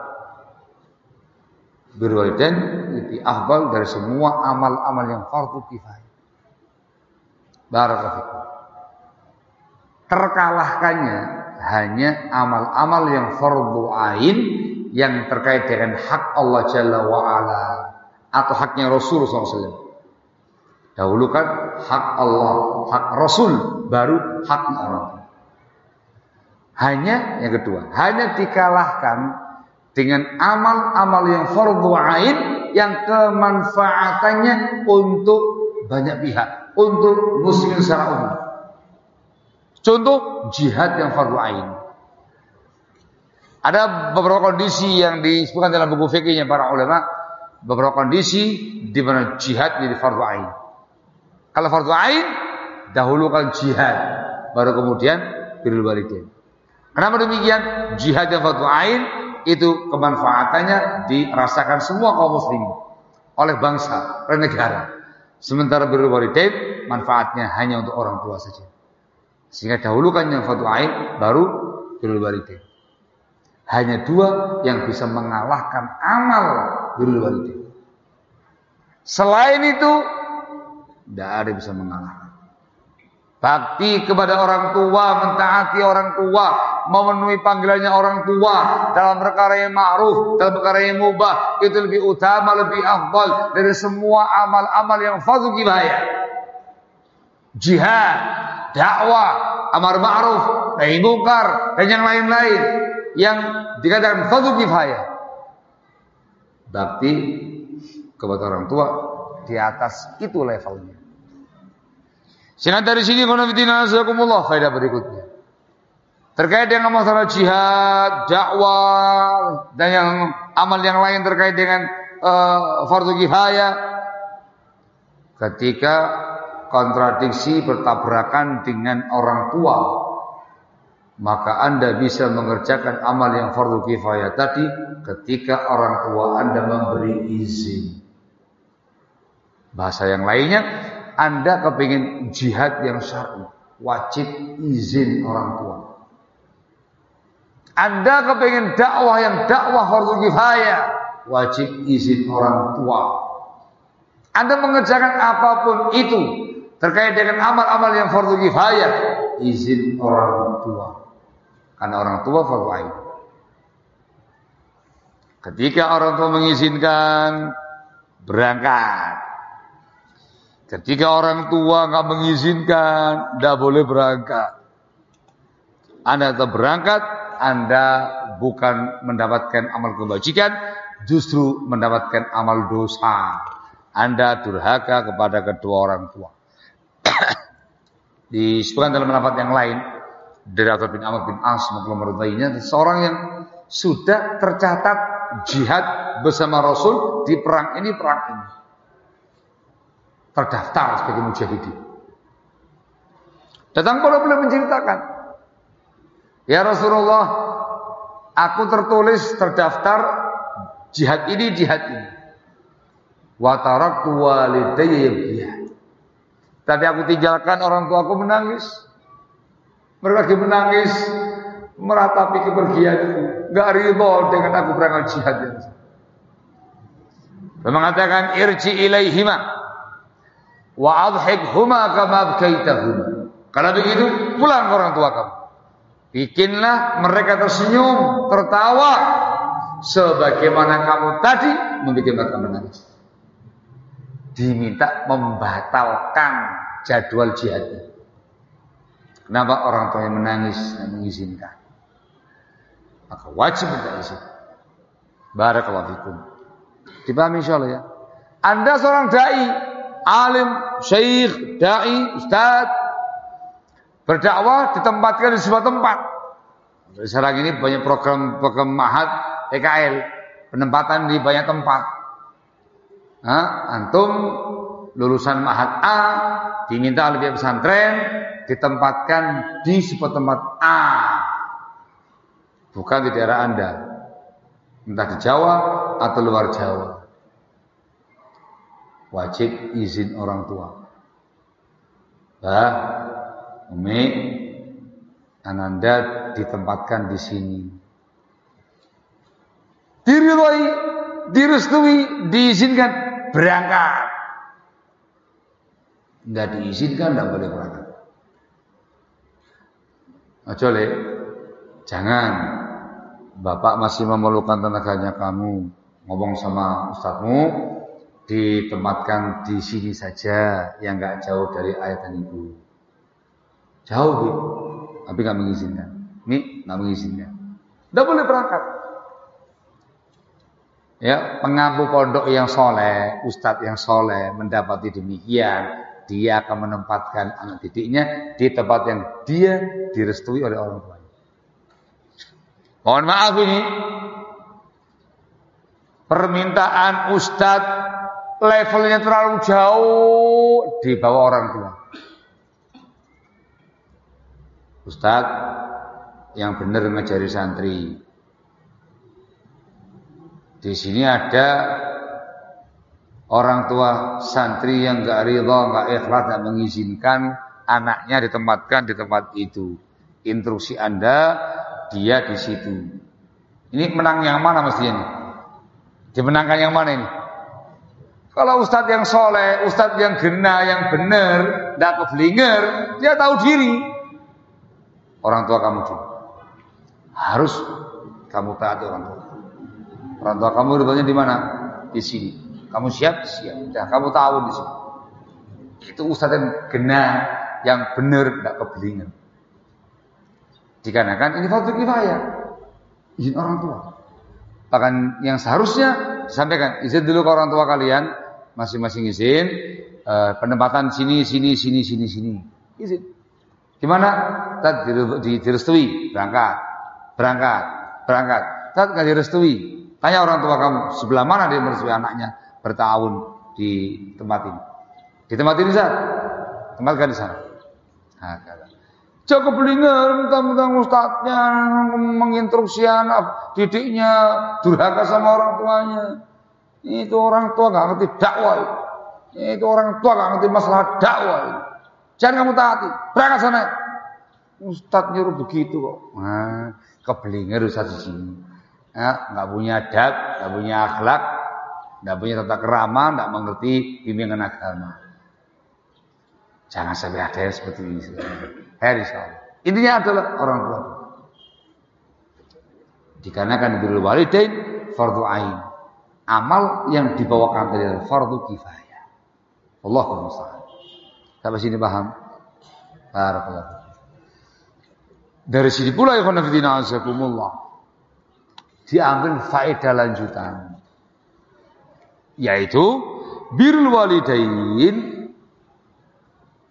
Berwalidain lebih afdal dari semua amal-amal yang fardu kifayah. Barakallahu Terkalahkannya hanya amal-amal yang fardu ain yang terkait dengan hak Allah Jalla wa ala atau haknya Rasul SAW. Dahulu kan hak Allah, hak Rasul, baru hak orang. Hanya yang kedua, hanya dikalahkan dengan amal-amal yang fardu ain yang kemanfaatannya untuk banyak pihak untuk muslim secara umum. Contoh jihad yang fardu ain. Ada beberapa kondisi yang disebutkan dalam buku fikihnya para ulama, beberapa kondisi di mana jihad jadi fardu ain. Kalau fardu ain dahulukan jihad, baru kemudian birrul walidain. Kenapa demikian? Jihad yang fardu ain itu kemanfaatannya dirasakan semua kaum muslimin oleh bangsa, oleh negara. Sementara birrul walidain manfaatnya hanya untuk orang tua saja. Sehingga dahulukan yang fardu ain baru birrul walidain. Hanya dua yang bisa mengalahkan amal birrul walidain. Selain itu tidak ada yang bisa mengalahkan. Bakti kepada orang tua, mentaati orang tua, memenuhi panggilannya orang tua dalam perkara yang ma'ruf, dalam perkara yang mubah, itu lebih utama, lebih afdal dari semua amal-amal yang fardhu kifayah. Jihad, dakwah, amar ma'ruf, nahi mungkar dan yang lain-lain yang dikatakan fardhu kifayah. Bakti kepada orang tua di atas itu levelnya. Sehingga dari sini konfidina azakumullah faedah berikutnya. Terkait dengan masalah jihad, dakwah dan yang amal yang lain terkait dengan uh, fardu kifayah ketika kontradiksi bertabrakan dengan orang tua maka Anda bisa mengerjakan amal yang fardu kifayah tadi ketika orang tua Anda memberi izin. Bahasa yang lainnya, anda kepingin jihad yang syar'i, wajib izin orang tua. Anda kepingin dakwah yang dakwah fardu kifayah, wajib izin orang tua. Anda mengerjakan apa pun itu terkait dengan amal-amal yang fardu kifayah, izin orang tua. Karena orang tua fardu ain. Ketika orang tua mengizinkan berangkat Ketika orang tua nggak mengizinkan, tidak boleh berangkat. Anda tetap berangkat, Anda bukan mendapatkan amal kebajikan, justru mendapatkan amal dosa. Anda durhaka kepada kedua orang tua. Disebutkan dalam pendapat yang lain dari Abdul bin Amr bin As lainnya, seorang yang sudah tercatat jihad bersama Rasul di perang ini perang ini terdaftar sebagai mujahidin. Datang pula beliau menceritakan, Ya Rasulullah, aku tertulis terdaftar jihad ini, jihad ini. Wa taraktu walidayya Tapi aku tinggalkan orang tua aku menangis. Mereka lagi menangis meratapi kepergian itu. Enggak ridho dengan aku berangkat jihad. Dia mengatakan irji ilaihima Wa adhikhuma kama abkaitahuma. Kalau begitu, pulang orang tua kamu. Bikinlah mereka tersenyum, tertawa sebagaimana kamu tadi membuat mereka menangis. Diminta membatalkan jadwal jihad. Kenapa orang tua yang menangis dan mengizinkan? Maka wajib minta izin. Barakallahu fikum. Dipahami insyaallah ya. Anda seorang dai, alim, syekh, dai, ustaz. Berdakwah ditempatkan di sebuah tempat. Sekarang ini banyak program program mahat PKL, penempatan di banyak tempat. Nah, antum lulusan mahat A diminta oleh pesantren ditempatkan di sebuah tempat A, bukan di daerah Anda, entah di Jawa atau luar Jawa wajib izin orang tua. Bah, Umi, Ananda ditempatkan di sini. Diridhoi, direstui, diizinkan berangkat. Enggak diizinkan enggak boleh berangkat. Ojo jangan Bapak masih memerlukan tenaganya kamu ngomong sama ustadzmu ditempatkan di sini saja yang nggak jauh dari ayat dan ibu. Jauh, Bu. tapi nggak mengizinkan. Ini nggak mengizinkan. Tidak boleh berangkat. Ya, pengampu pondok yang soleh, ustadz yang soleh mendapati demikian, dia akan menempatkan anak didiknya di tempat yang dia direstui oleh orang tuanya. Mohon maaf ini permintaan ustadz levelnya terlalu jauh di bawah orang tua. Ustadz yang benar ngajari santri. Di sini ada orang tua santri yang gak ridho, gak ikhlas, gak mengizinkan anaknya ditempatkan di tempat itu. Instruksi Anda, dia di situ. Ini menang yang mana mestinya? Dimenangkan yang mana ini? Kalau ustadz yang soleh, ustadz yang gena, yang benar, tidak kebelinger, dia tahu diri. Orang tua kamu juga harus kamu taati orang tua. Orang tua kamu rupanya di mana? Di sini. Kamu siap? Siap. Ya, kamu tahu di sini. Itu ustadz yang gena, yang benar, tidak kebelinger. Dikarenakan ini fardu kifayah. Izin orang tua. Bahkan yang seharusnya sampaikan izin dulu ke orang tua kalian masing-masing izin uh, penempatan sini sini sini sini sini. Izin. Gimana? Di, direstui. Berangkat. Berangkat. Berangkat. Tad nggak direstui. Tanya orang tua kamu sebelah mana dia merestui anaknya? Bertahun di tempat ini. Di tempat ini saat tempatkan di sana? Nah, Jaga belingan, tentang ustadznya menginstruksi anak didiknya durhaka sama orang tuanya. Itu orang tua nggak ngerti dakwah. Itu orang tua nggak ngerti masalah dakwah. Jangan kamu taati, berangkat sana. Ustadz nyuruh begitu kok. Nah, keblinger ustadz di sini. Ya, nggak punya adab, nggak punya akhlak, nggak punya tata kerama, nggak mengerti bimbingan agama. Jangan sampai ada yang seperti ini. Harus Intinya adalah orang tua. Dikarenakan birrul walidain fardu ain. Amal yang dibawakan dari fardu kifayah. Allah musta'an. Sampai sini paham? Barakallahu. Dari sini pula khonafidina azakumullah. Diambil faedah lanjutan. Yaitu birrul walidain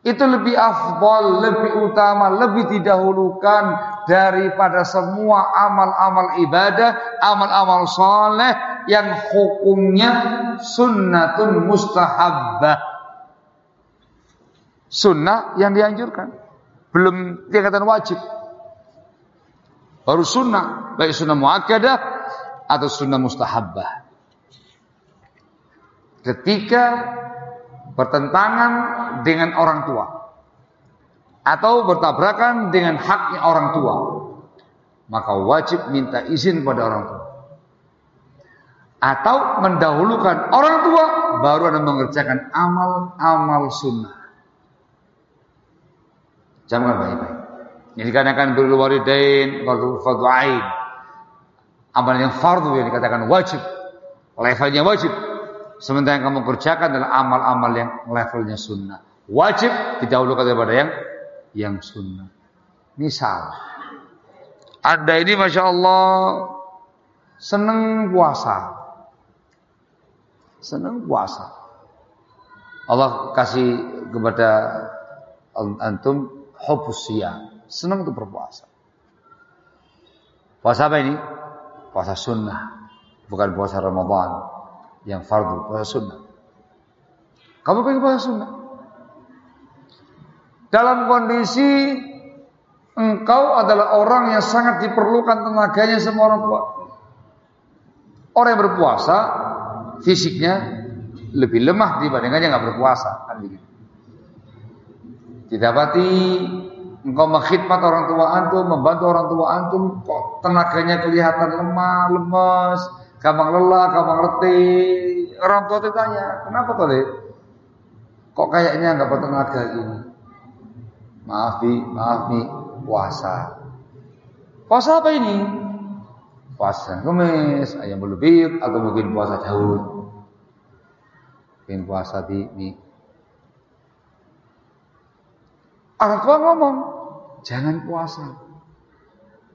itu lebih afdol, lebih utama, lebih didahulukan daripada semua amal-amal ibadah, amal-amal soleh yang hukumnya sunnatun mustahabbah. Sunnah yang dianjurkan, belum tingkatan wajib. Baru sunnah, baik sunnah muakkadah atau sunnah mustahabbah. Ketika bertentangan dengan orang tua atau bertabrakan dengan haknya orang tua, maka wajib minta izin pada orang tua. Atau mendahulukan orang tua baru Anda mengerjakan amal-amal sunnah. Jangan baik-baik. Ini dikarenakan birrul walidain, fardu ain. Amal yang fardu yang dikatakan wajib, levelnya wajib. Sementara yang kamu kerjakan adalah amal-amal yang levelnya sunnah. Wajib didahulukan daripada yang yang sunnah. Misal, Anda ini Masya Allah senang puasa. Senang puasa. Allah kasih kepada antum hubus Senang untuk berpuasa. Puasa apa ini? Puasa sunnah. Bukan puasa Ramadan yang fardu, puasa sunnah. Kamu pengen puasa sunnah? Dalam kondisi engkau adalah orang yang sangat diperlukan tenaganya sama orang tua. Orang yang berpuasa fisiknya lebih lemah dibandingkan yang nggak berpuasa kan begitu. Didapati engkau mengkhidmat orang tua antum, membantu orang tua antum, kok tenaganya kelihatan lemah, lemas, gampang lelah, gampang letih. Orang tua tanya, kenapa tuh Kok kayaknya nggak bertenaga ini? Maaf bi, maaf bi, puasa. Puasa apa ini? Puasa kemis, ayam berlebih, atau mungkin puasa Daud. Mungkin puasa di ini. Orang tua ngomong, jangan puasa.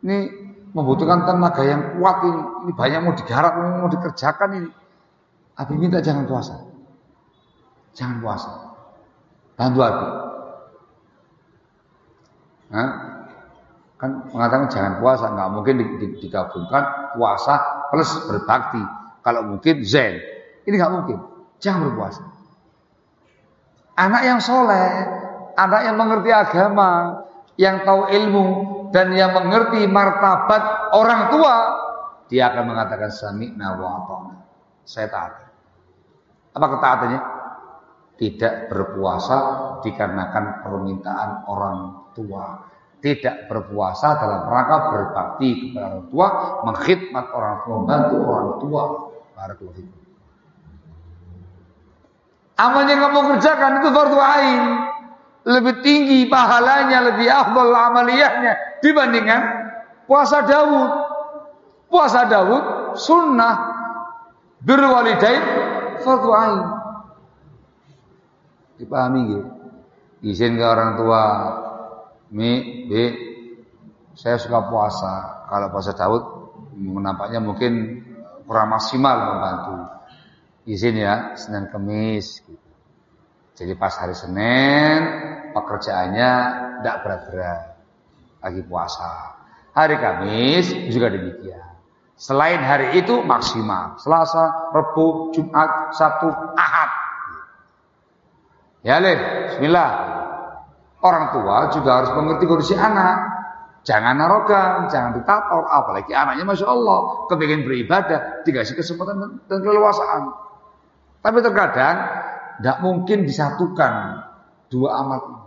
Ini membutuhkan tenaga yang kuat ini. Ini banyak mau digarap, mau dikerjakan ini. Abi minta jangan puasa. Jangan puasa. Bantu Abi. Nah, kan mengatakan jangan puasa, nggak mungkin digabungkan puasa plus berbakti. Kalau mungkin zen, ini nggak mungkin. Jangan berpuasa. Anak yang soleh, anak yang mengerti agama, yang tahu ilmu, dan yang mengerti martabat orang tua, dia akan mengatakan sami'na wa. Saya taat. Apa ketaatannya? Tidak berpuasa dikarenakan permintaan orang tua. Tidak berpuasa dalam rangka berbakti kepada orang tua, mengkhidmat orang tua, membantu orang tua. Barakallahu Amal yang kamu kerjakan itu fardu ain. Lebih tinggi pahalanya, lebih afdal amaliyahnya dibandingkan puasa Daud. Puasa Daud sunnah berwalidain fardu ain. Dipahami gitu. Izin ke orang tua, Mi, B, saya suka puasa. Kalau puasa Daud nampaknya mungkin kurang maksimal membantu izin ya Senin Kemis gitu. Jadi pas hari Senin pekerjaannya tidak berat-berat lagi puasa. Hari Kamis juga demikian. Selain hari itu maksimal. Selasa, Rebu, Jumat, Sabtu, Ahad. Ya, Le, bismillah. Orang tua juga harus mengerti kondisi anak. Jangan arogan, jangan ditator, apalagi anaknya Masya Allah, kepingin beribadah, dikasih kesempatan dan keleluasaan. Tapi terkadang tidak mungkin disatukan dua amal ini.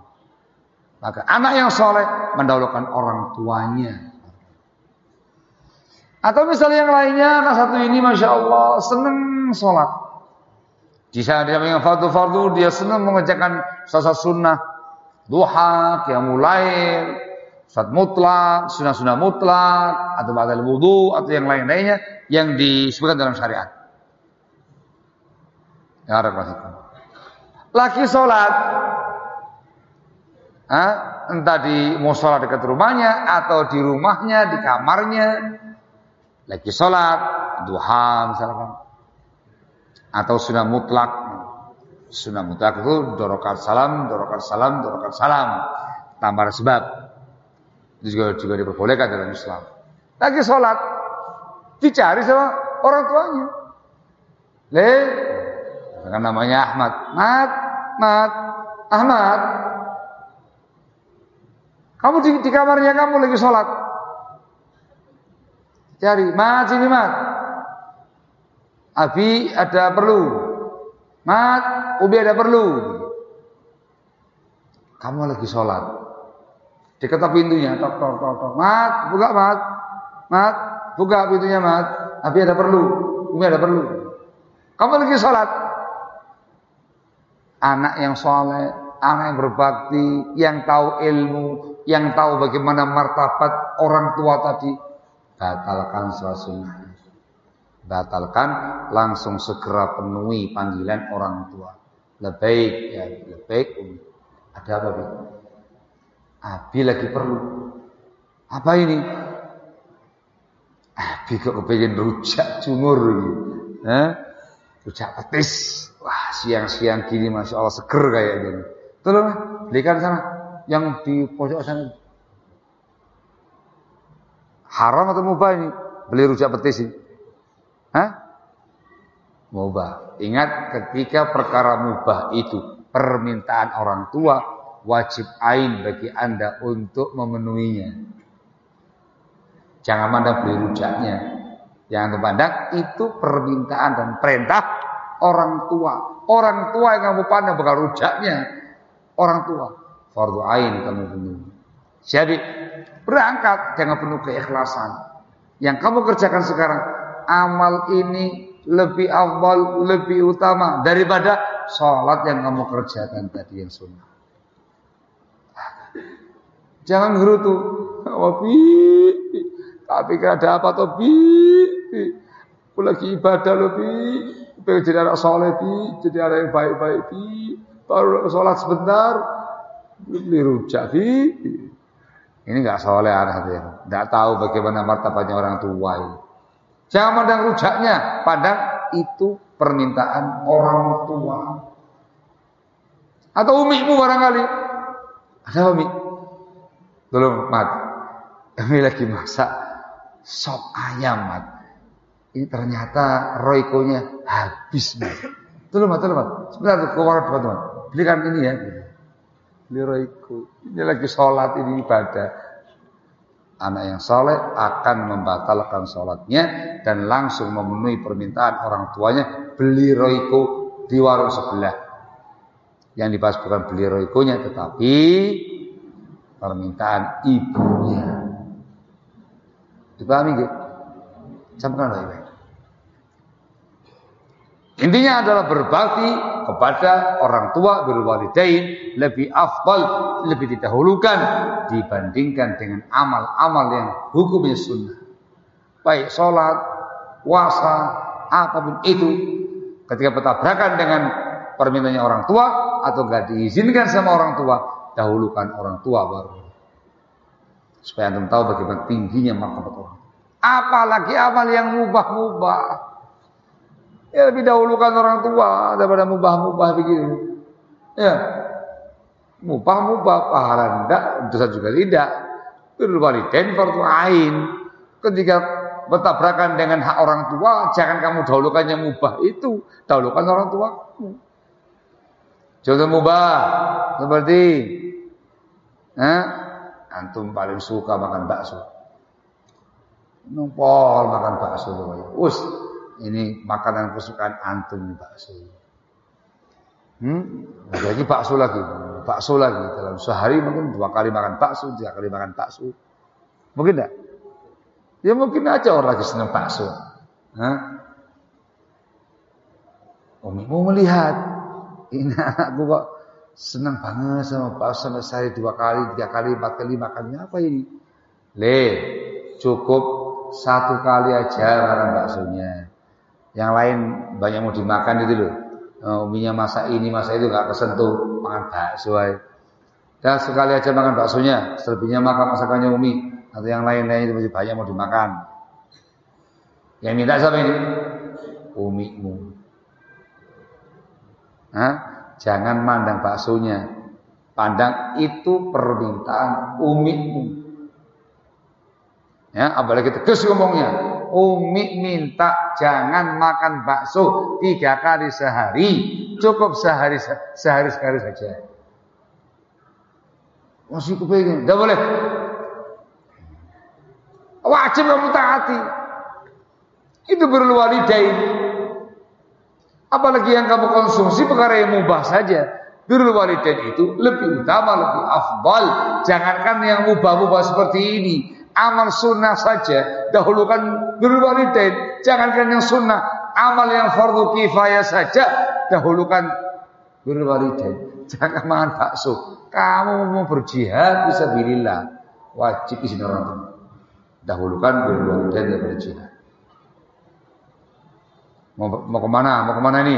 Maka anak yang soleh mendahulukan orang tuanya. Atau misalnya yang lainnya, anak satu ini masya Allah senang sholat. Di saat dia yang fardu-fardu, dia senang mengerjakan sasa sunnah, duha, mulai, saat mutlak, sunnah-sunnah mutlak, atau badal wudhu, atau yang lain-lainnya yang disebutkan dalam syariat. Ya Laki sholat, ha? entah di musola dekat rumahnya atau di rumahnya, di kamarnya, lagi sholat, duha misalkan, atau sunnah mutlak, sunnah mutlak itu dorokat salam, dorokat salam, dorokat salam, tambah sebab, itu juga juga diperbolehkan dalam Islam. Lagi sholat, dicari sama orang tuanya. Le, kan namanya Ahmad. Mat, Mat, Ahmad. Kamu di, di kamarnya kamu lagi sholat. Cari, Mat sini Mat. Abi ada perlu. Mat, Ubi ada perlu. Kamu lagi sholat. Diketok pintunya, tok tok tok tok. Mat, buka Mat. Mat, buka pintunya Mat. Abi ada perlu. Umi ada perlu. Kamu lagi sholat anak yang soleh, anak yang berbakti, yang tahu ilmu, yang tahu bagaimana martabat orang tua tadi, batalkan sunnah. Batalkan langsung segera penuhi panggilan orang tua. Lebih ya, lebih ada apa Bi? Abi lagi perlu. Apa ini? Abi kok kepingin rujak jumur gitu. Eh? Rujak petis. Wah siang-siang gini Masya Allah seger kayak gini. Tolong belikan sana. Yang di pojok sana. Haram atau mubah ini? Beli rujak petis ini. Hah? Mubah. Ingat ketika perkara mubah itu. Permintaan orang tua. Wajib ain bagi anda untuk memenuhinya. Jangan mandang beli rujaknya. Yang pandang itu permintaan dan perintah orang tua. Orang tua yang kamu pandang bakal rujaknya. Orang tua. Fardu ain kamu penuh. Jadi berangkat jangan penuh keikhlasan. Yang kamu kerjakan sekarang amal ini lebih awal, lebih utama daripada sholat yang kamu kerjakan tadi yang sunnah. Jangan gerutu. Wabi, tapi ada apa toh bi? Aku lagi ibadah loh bi. Pengen jadi anak soleh bi, jadi anak yang baik-baik bi. Baru sholat sebentar, beli rujak bi. Ini nggak soleh anak dia, nggak tahu bagaimana martabatnya orang tua ini. Jangan pandang rujaknya, pandang itu permintaan orang tua. Atau umimu barangkali. Ada umi? Tolong mat. Kami lagi masak sop ayam mat. Ini ternyata roikonya habis, Mas. Tolong mas, tolong mas. Sebentar, keluar teman-teman. Belikan ini ya. Beli roiku. Ini lagi sholat, ini ibadah. Anak yang soleh akan membatalkan sholatnya dan langsung memenuhi permintaan orang tuanya beli roiku di warung sebelah. Yang dibahas bukan beli roikonya tetapi permintaan ibunya. Dipahami gitu? Sampaikan. Intinya adalah berbakti kepada orang tua berwalidain lebih afdal, lebih didahulukan dibandingkan dengan amal-amal yang hukumnya sunnah. Baik sholat, puasa, apa pun itu ketika bertabrakan dengan permintaannya orang tua atau gak diizinkan sama orang tua, dahulukan orang tua baru. Supaya anda tahu bagaimana tingginya martabat orang. Apalagi amal yang mubah-mubah. Ya lebih dahulukan orang tua daripada mubah-mubah begitu. Ya. Mubah-mubah pahala enggak, dosa juga tidak. Birrul walidain fardu ain. Ketika bertabrakan dengan hak orang tua, jangan kamu dahulukan yang mubah itu, dahulukan orang tua. Contoh mubah seperti eh, antum paling suka makan bakso. Numpol makan bakso Us, ini makanan kesukaan antum bakso. Hmm? Lagi bakso lagi, bakso lagi dalam sehari mungkin dua kali makan bakso, tiga kali makan bakso. Mungkin enggak? Ya mungkin aja orang lagi senang bakso. Hah? Umi mau melihat ini anakku kok senang banget sama bakso sehari dua kali, tiga kali, empat kali makannya apa ini? Le, cukup satu kali aja makan baksonya. Yang lain banyak mau dimakan itu loh. Uh, uminya masa ini, masa itu nggak kesentuh makan bakso. Dan sekali aja makan baksonya, selebihnya makan masakannya umi atau yang lain-lain itu masih banyak mau dimakan. Yang minta siapa ini? Umimu. Hah? Jangan mandang baksonya. Pandang itu permintaan umimu. Ya, apalagi tegas ngomongnya. Umi minta jangan makan bakso tiga kali sehari, cukup sehari sehari sekali saja. Masih kepingin, tidak boleh. Wajib kamu taati. Itu berwalidain. Apalagi yang kamu konsumsi perkara yang mubah saja. Birrul itu lebih utama, lebih afdal. Jangankan yang mubah-mubah seperti ini amal sunnah saja dahulukan birrul walidain jangankan yang sunnah amal yang fardu kifayah saja dahulukan birrul walidain. Jangan makan bakso. Kamu mau berjihad bisa bilillah wajib izin orang. Tua dahulukan birrul walidain daripada jihad mau, mau ke mana? Mau ke mana ini?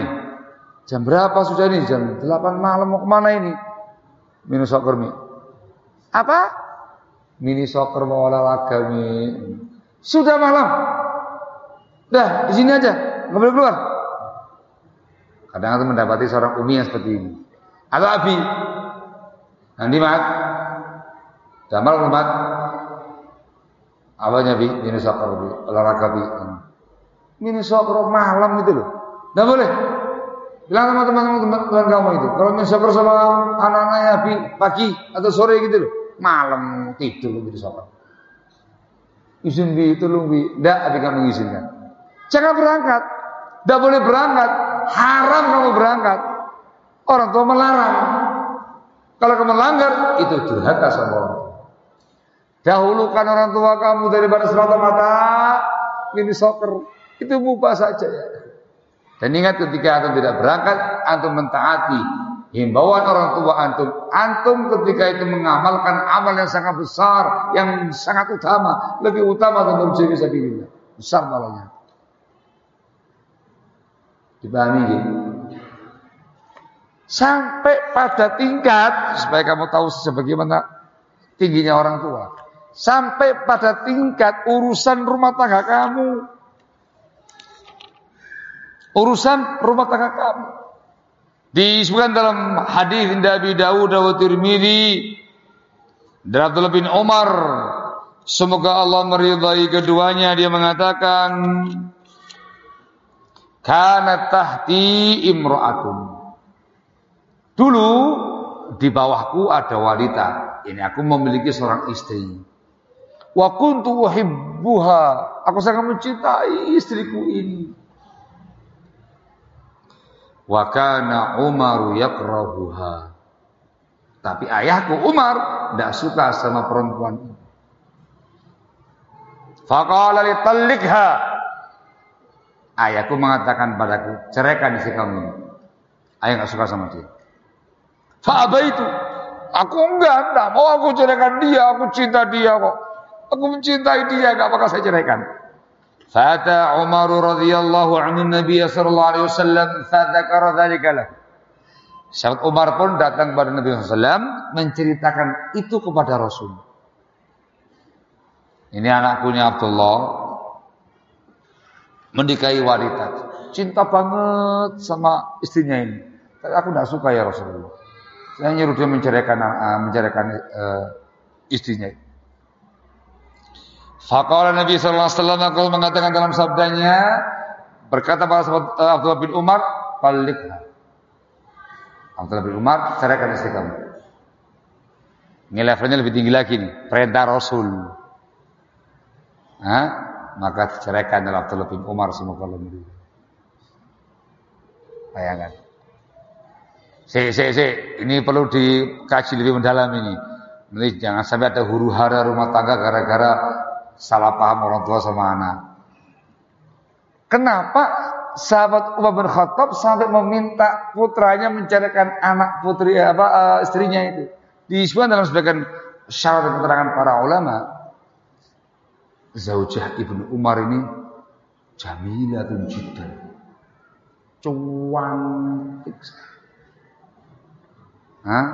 Jam berapa sudah ini? Jam 8 malam mau ke mana ini? Minus soccer apa mini soccer mau olahraga nih. Sudah malam. Dah, di sini aja, nggak boleh keluar. Kadang kadang mendapati seorang umi yang seperti ini. Atau abi. Nanti mat. Damal mat. Awalnya bi, mini soccer bi, olahraga bi. Mini soccer malam itu loh. Nggak boleh. Bilang sama teman-teman kamu itu. Kalau mini soccer sama anak-anaknya bi pagi atau sore gitu loh malam tidur lebih sholat. Izin bi itu lu bi, tidak tapi kamu izinkan. Jangan berangkat, tidak boleh berangkat, haram kamu berangkat. Orang tua melarang. Kalau kamu melanggar, itu durhaka sama orang. Dahulukan orang tua kamu daripada semata-mata ini soccer. Itu mubah saja ya. Dan ingat ketika antum tidak berangkat, antum mentaati himbauan orang tua antum. Antum ketika itu mengamalkan amal yang sangat besar, yang sangat utama, lebih utama dan bisa sabilillah. Besar malahnya. Dipahami gitu? Sampai pada tingkat supaya kamu tahu sebagaimana tingginya orang tua. Sampai pada tingkat urusan rumah tangga kamu. Urusan rumah tangga kamu Disebutkan dalam hadis Nabi Dawud dan Tirmidzi dari Abdullah bin Umar semoga Allah meridai keduanya dia mengatakan Kana tahti imra'atun. Dulu di bawahku ada wanita. Ini aku memiliki seorang istri. Wa kuntu uhibbuha. Aku sangat mencintai istriku ini. Wa kana Umar yakrahuha. Tapi ayahku Umar tidak suka sama perempuan ini. Faqala li tallikha. Ayahku mengatakan padaku, ceraikan istri kamu. Ayah nggak suka sama dia. Fa'aba itu. Aku enggak, enggak mau aku ceraikan dia, aku cinta dia kok. Aku mencintai dia, enggak bakal saya ceraikan. Fata Umar radhiyallahu anhu Nabi sallallahu alaihi wasallam fadzakara dzalika lahu. Sahabat Umar pun datang kepada Nabi SAW menceritakan itu kepada Rasul. Ini anakku Abdullah menikahi wanita, cinta banget sama istrinya ini. Tapi aku tidak suka ya Rasulullah. Saya nyuruh dia menceraikan uh, menceraikan uh, istrinya. Faqala Nabi sallallahu alaihi wasallam mengatakan dalam sabdanya berkata pada sahabat uh, Abdullah bin Umar, "Talikha." Abdullah bin Umar, ceraikan istri kamu. Ini levelnya lebih tinggi lagi nih, perintah Rasul. Hah? Maka ceraikan dalam Abdullah bin Umar semoga Allah meridai. Bayangkan. Si, si, si, ini perlu dikaji lebih mendalam ini. Nanti jangan sampai ada huru hara rumah tangga gara-gara salah paham orang tua sama anak. Kenapa sahabat Umar bin Khattab sampai meminta putranya mencarikan anak putri apa uh, istrinya itu. Disebutkan dalam sebagian syarat keterangan para ulama, Zaujah Ibnu Umar ini jamilatun jiddan. Cuantik sekali. Hah?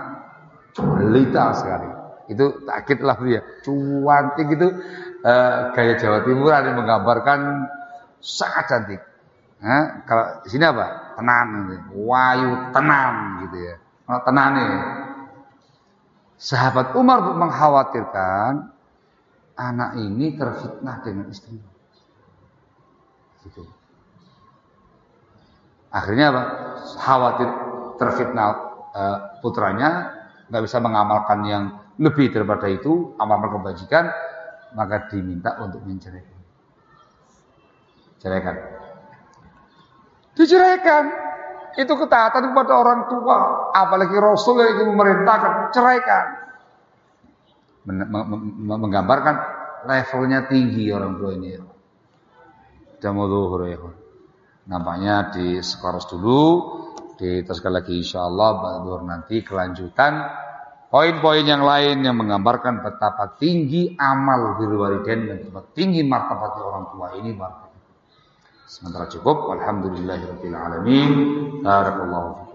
Jelita sekali. Itu takitlah dia. Cuantik itu uh, gaya Jawa Timur yang menggambarkan sangat cantik. Nah, kalau di sini apa? Tenan, wayu tenan gitu ya. Kalau tenan nih, sahabat Umar mengkhawatirkan anak ini terfitnah dengan istri. Gitu. Akhirnya apa? Khawatir terfitnah uh, putranya, nggak bisa mengamalkan yang lebih daripada itu, amal kebajikan, maka diminta untuk menceraikan. Ceraikan. Diceraikan. Itu ketaatan kepada orang tua. Apalagi Rasul yang ingin memerintahkan. Ceraikan. Menggambarkan levelnya tinggi orang tua ini. Jamuluhur ya. Nampaknya di sekoros dulu. Diteruskan lagi insya Allah nanti kelanjutan poin-poin yang lain yang menggambarkan betapa tinggi amal birwalidain dan betapa tinggi martabat orang tua ini Sementara cukup. Alhamdulillahirabbil alamin. Barakallahu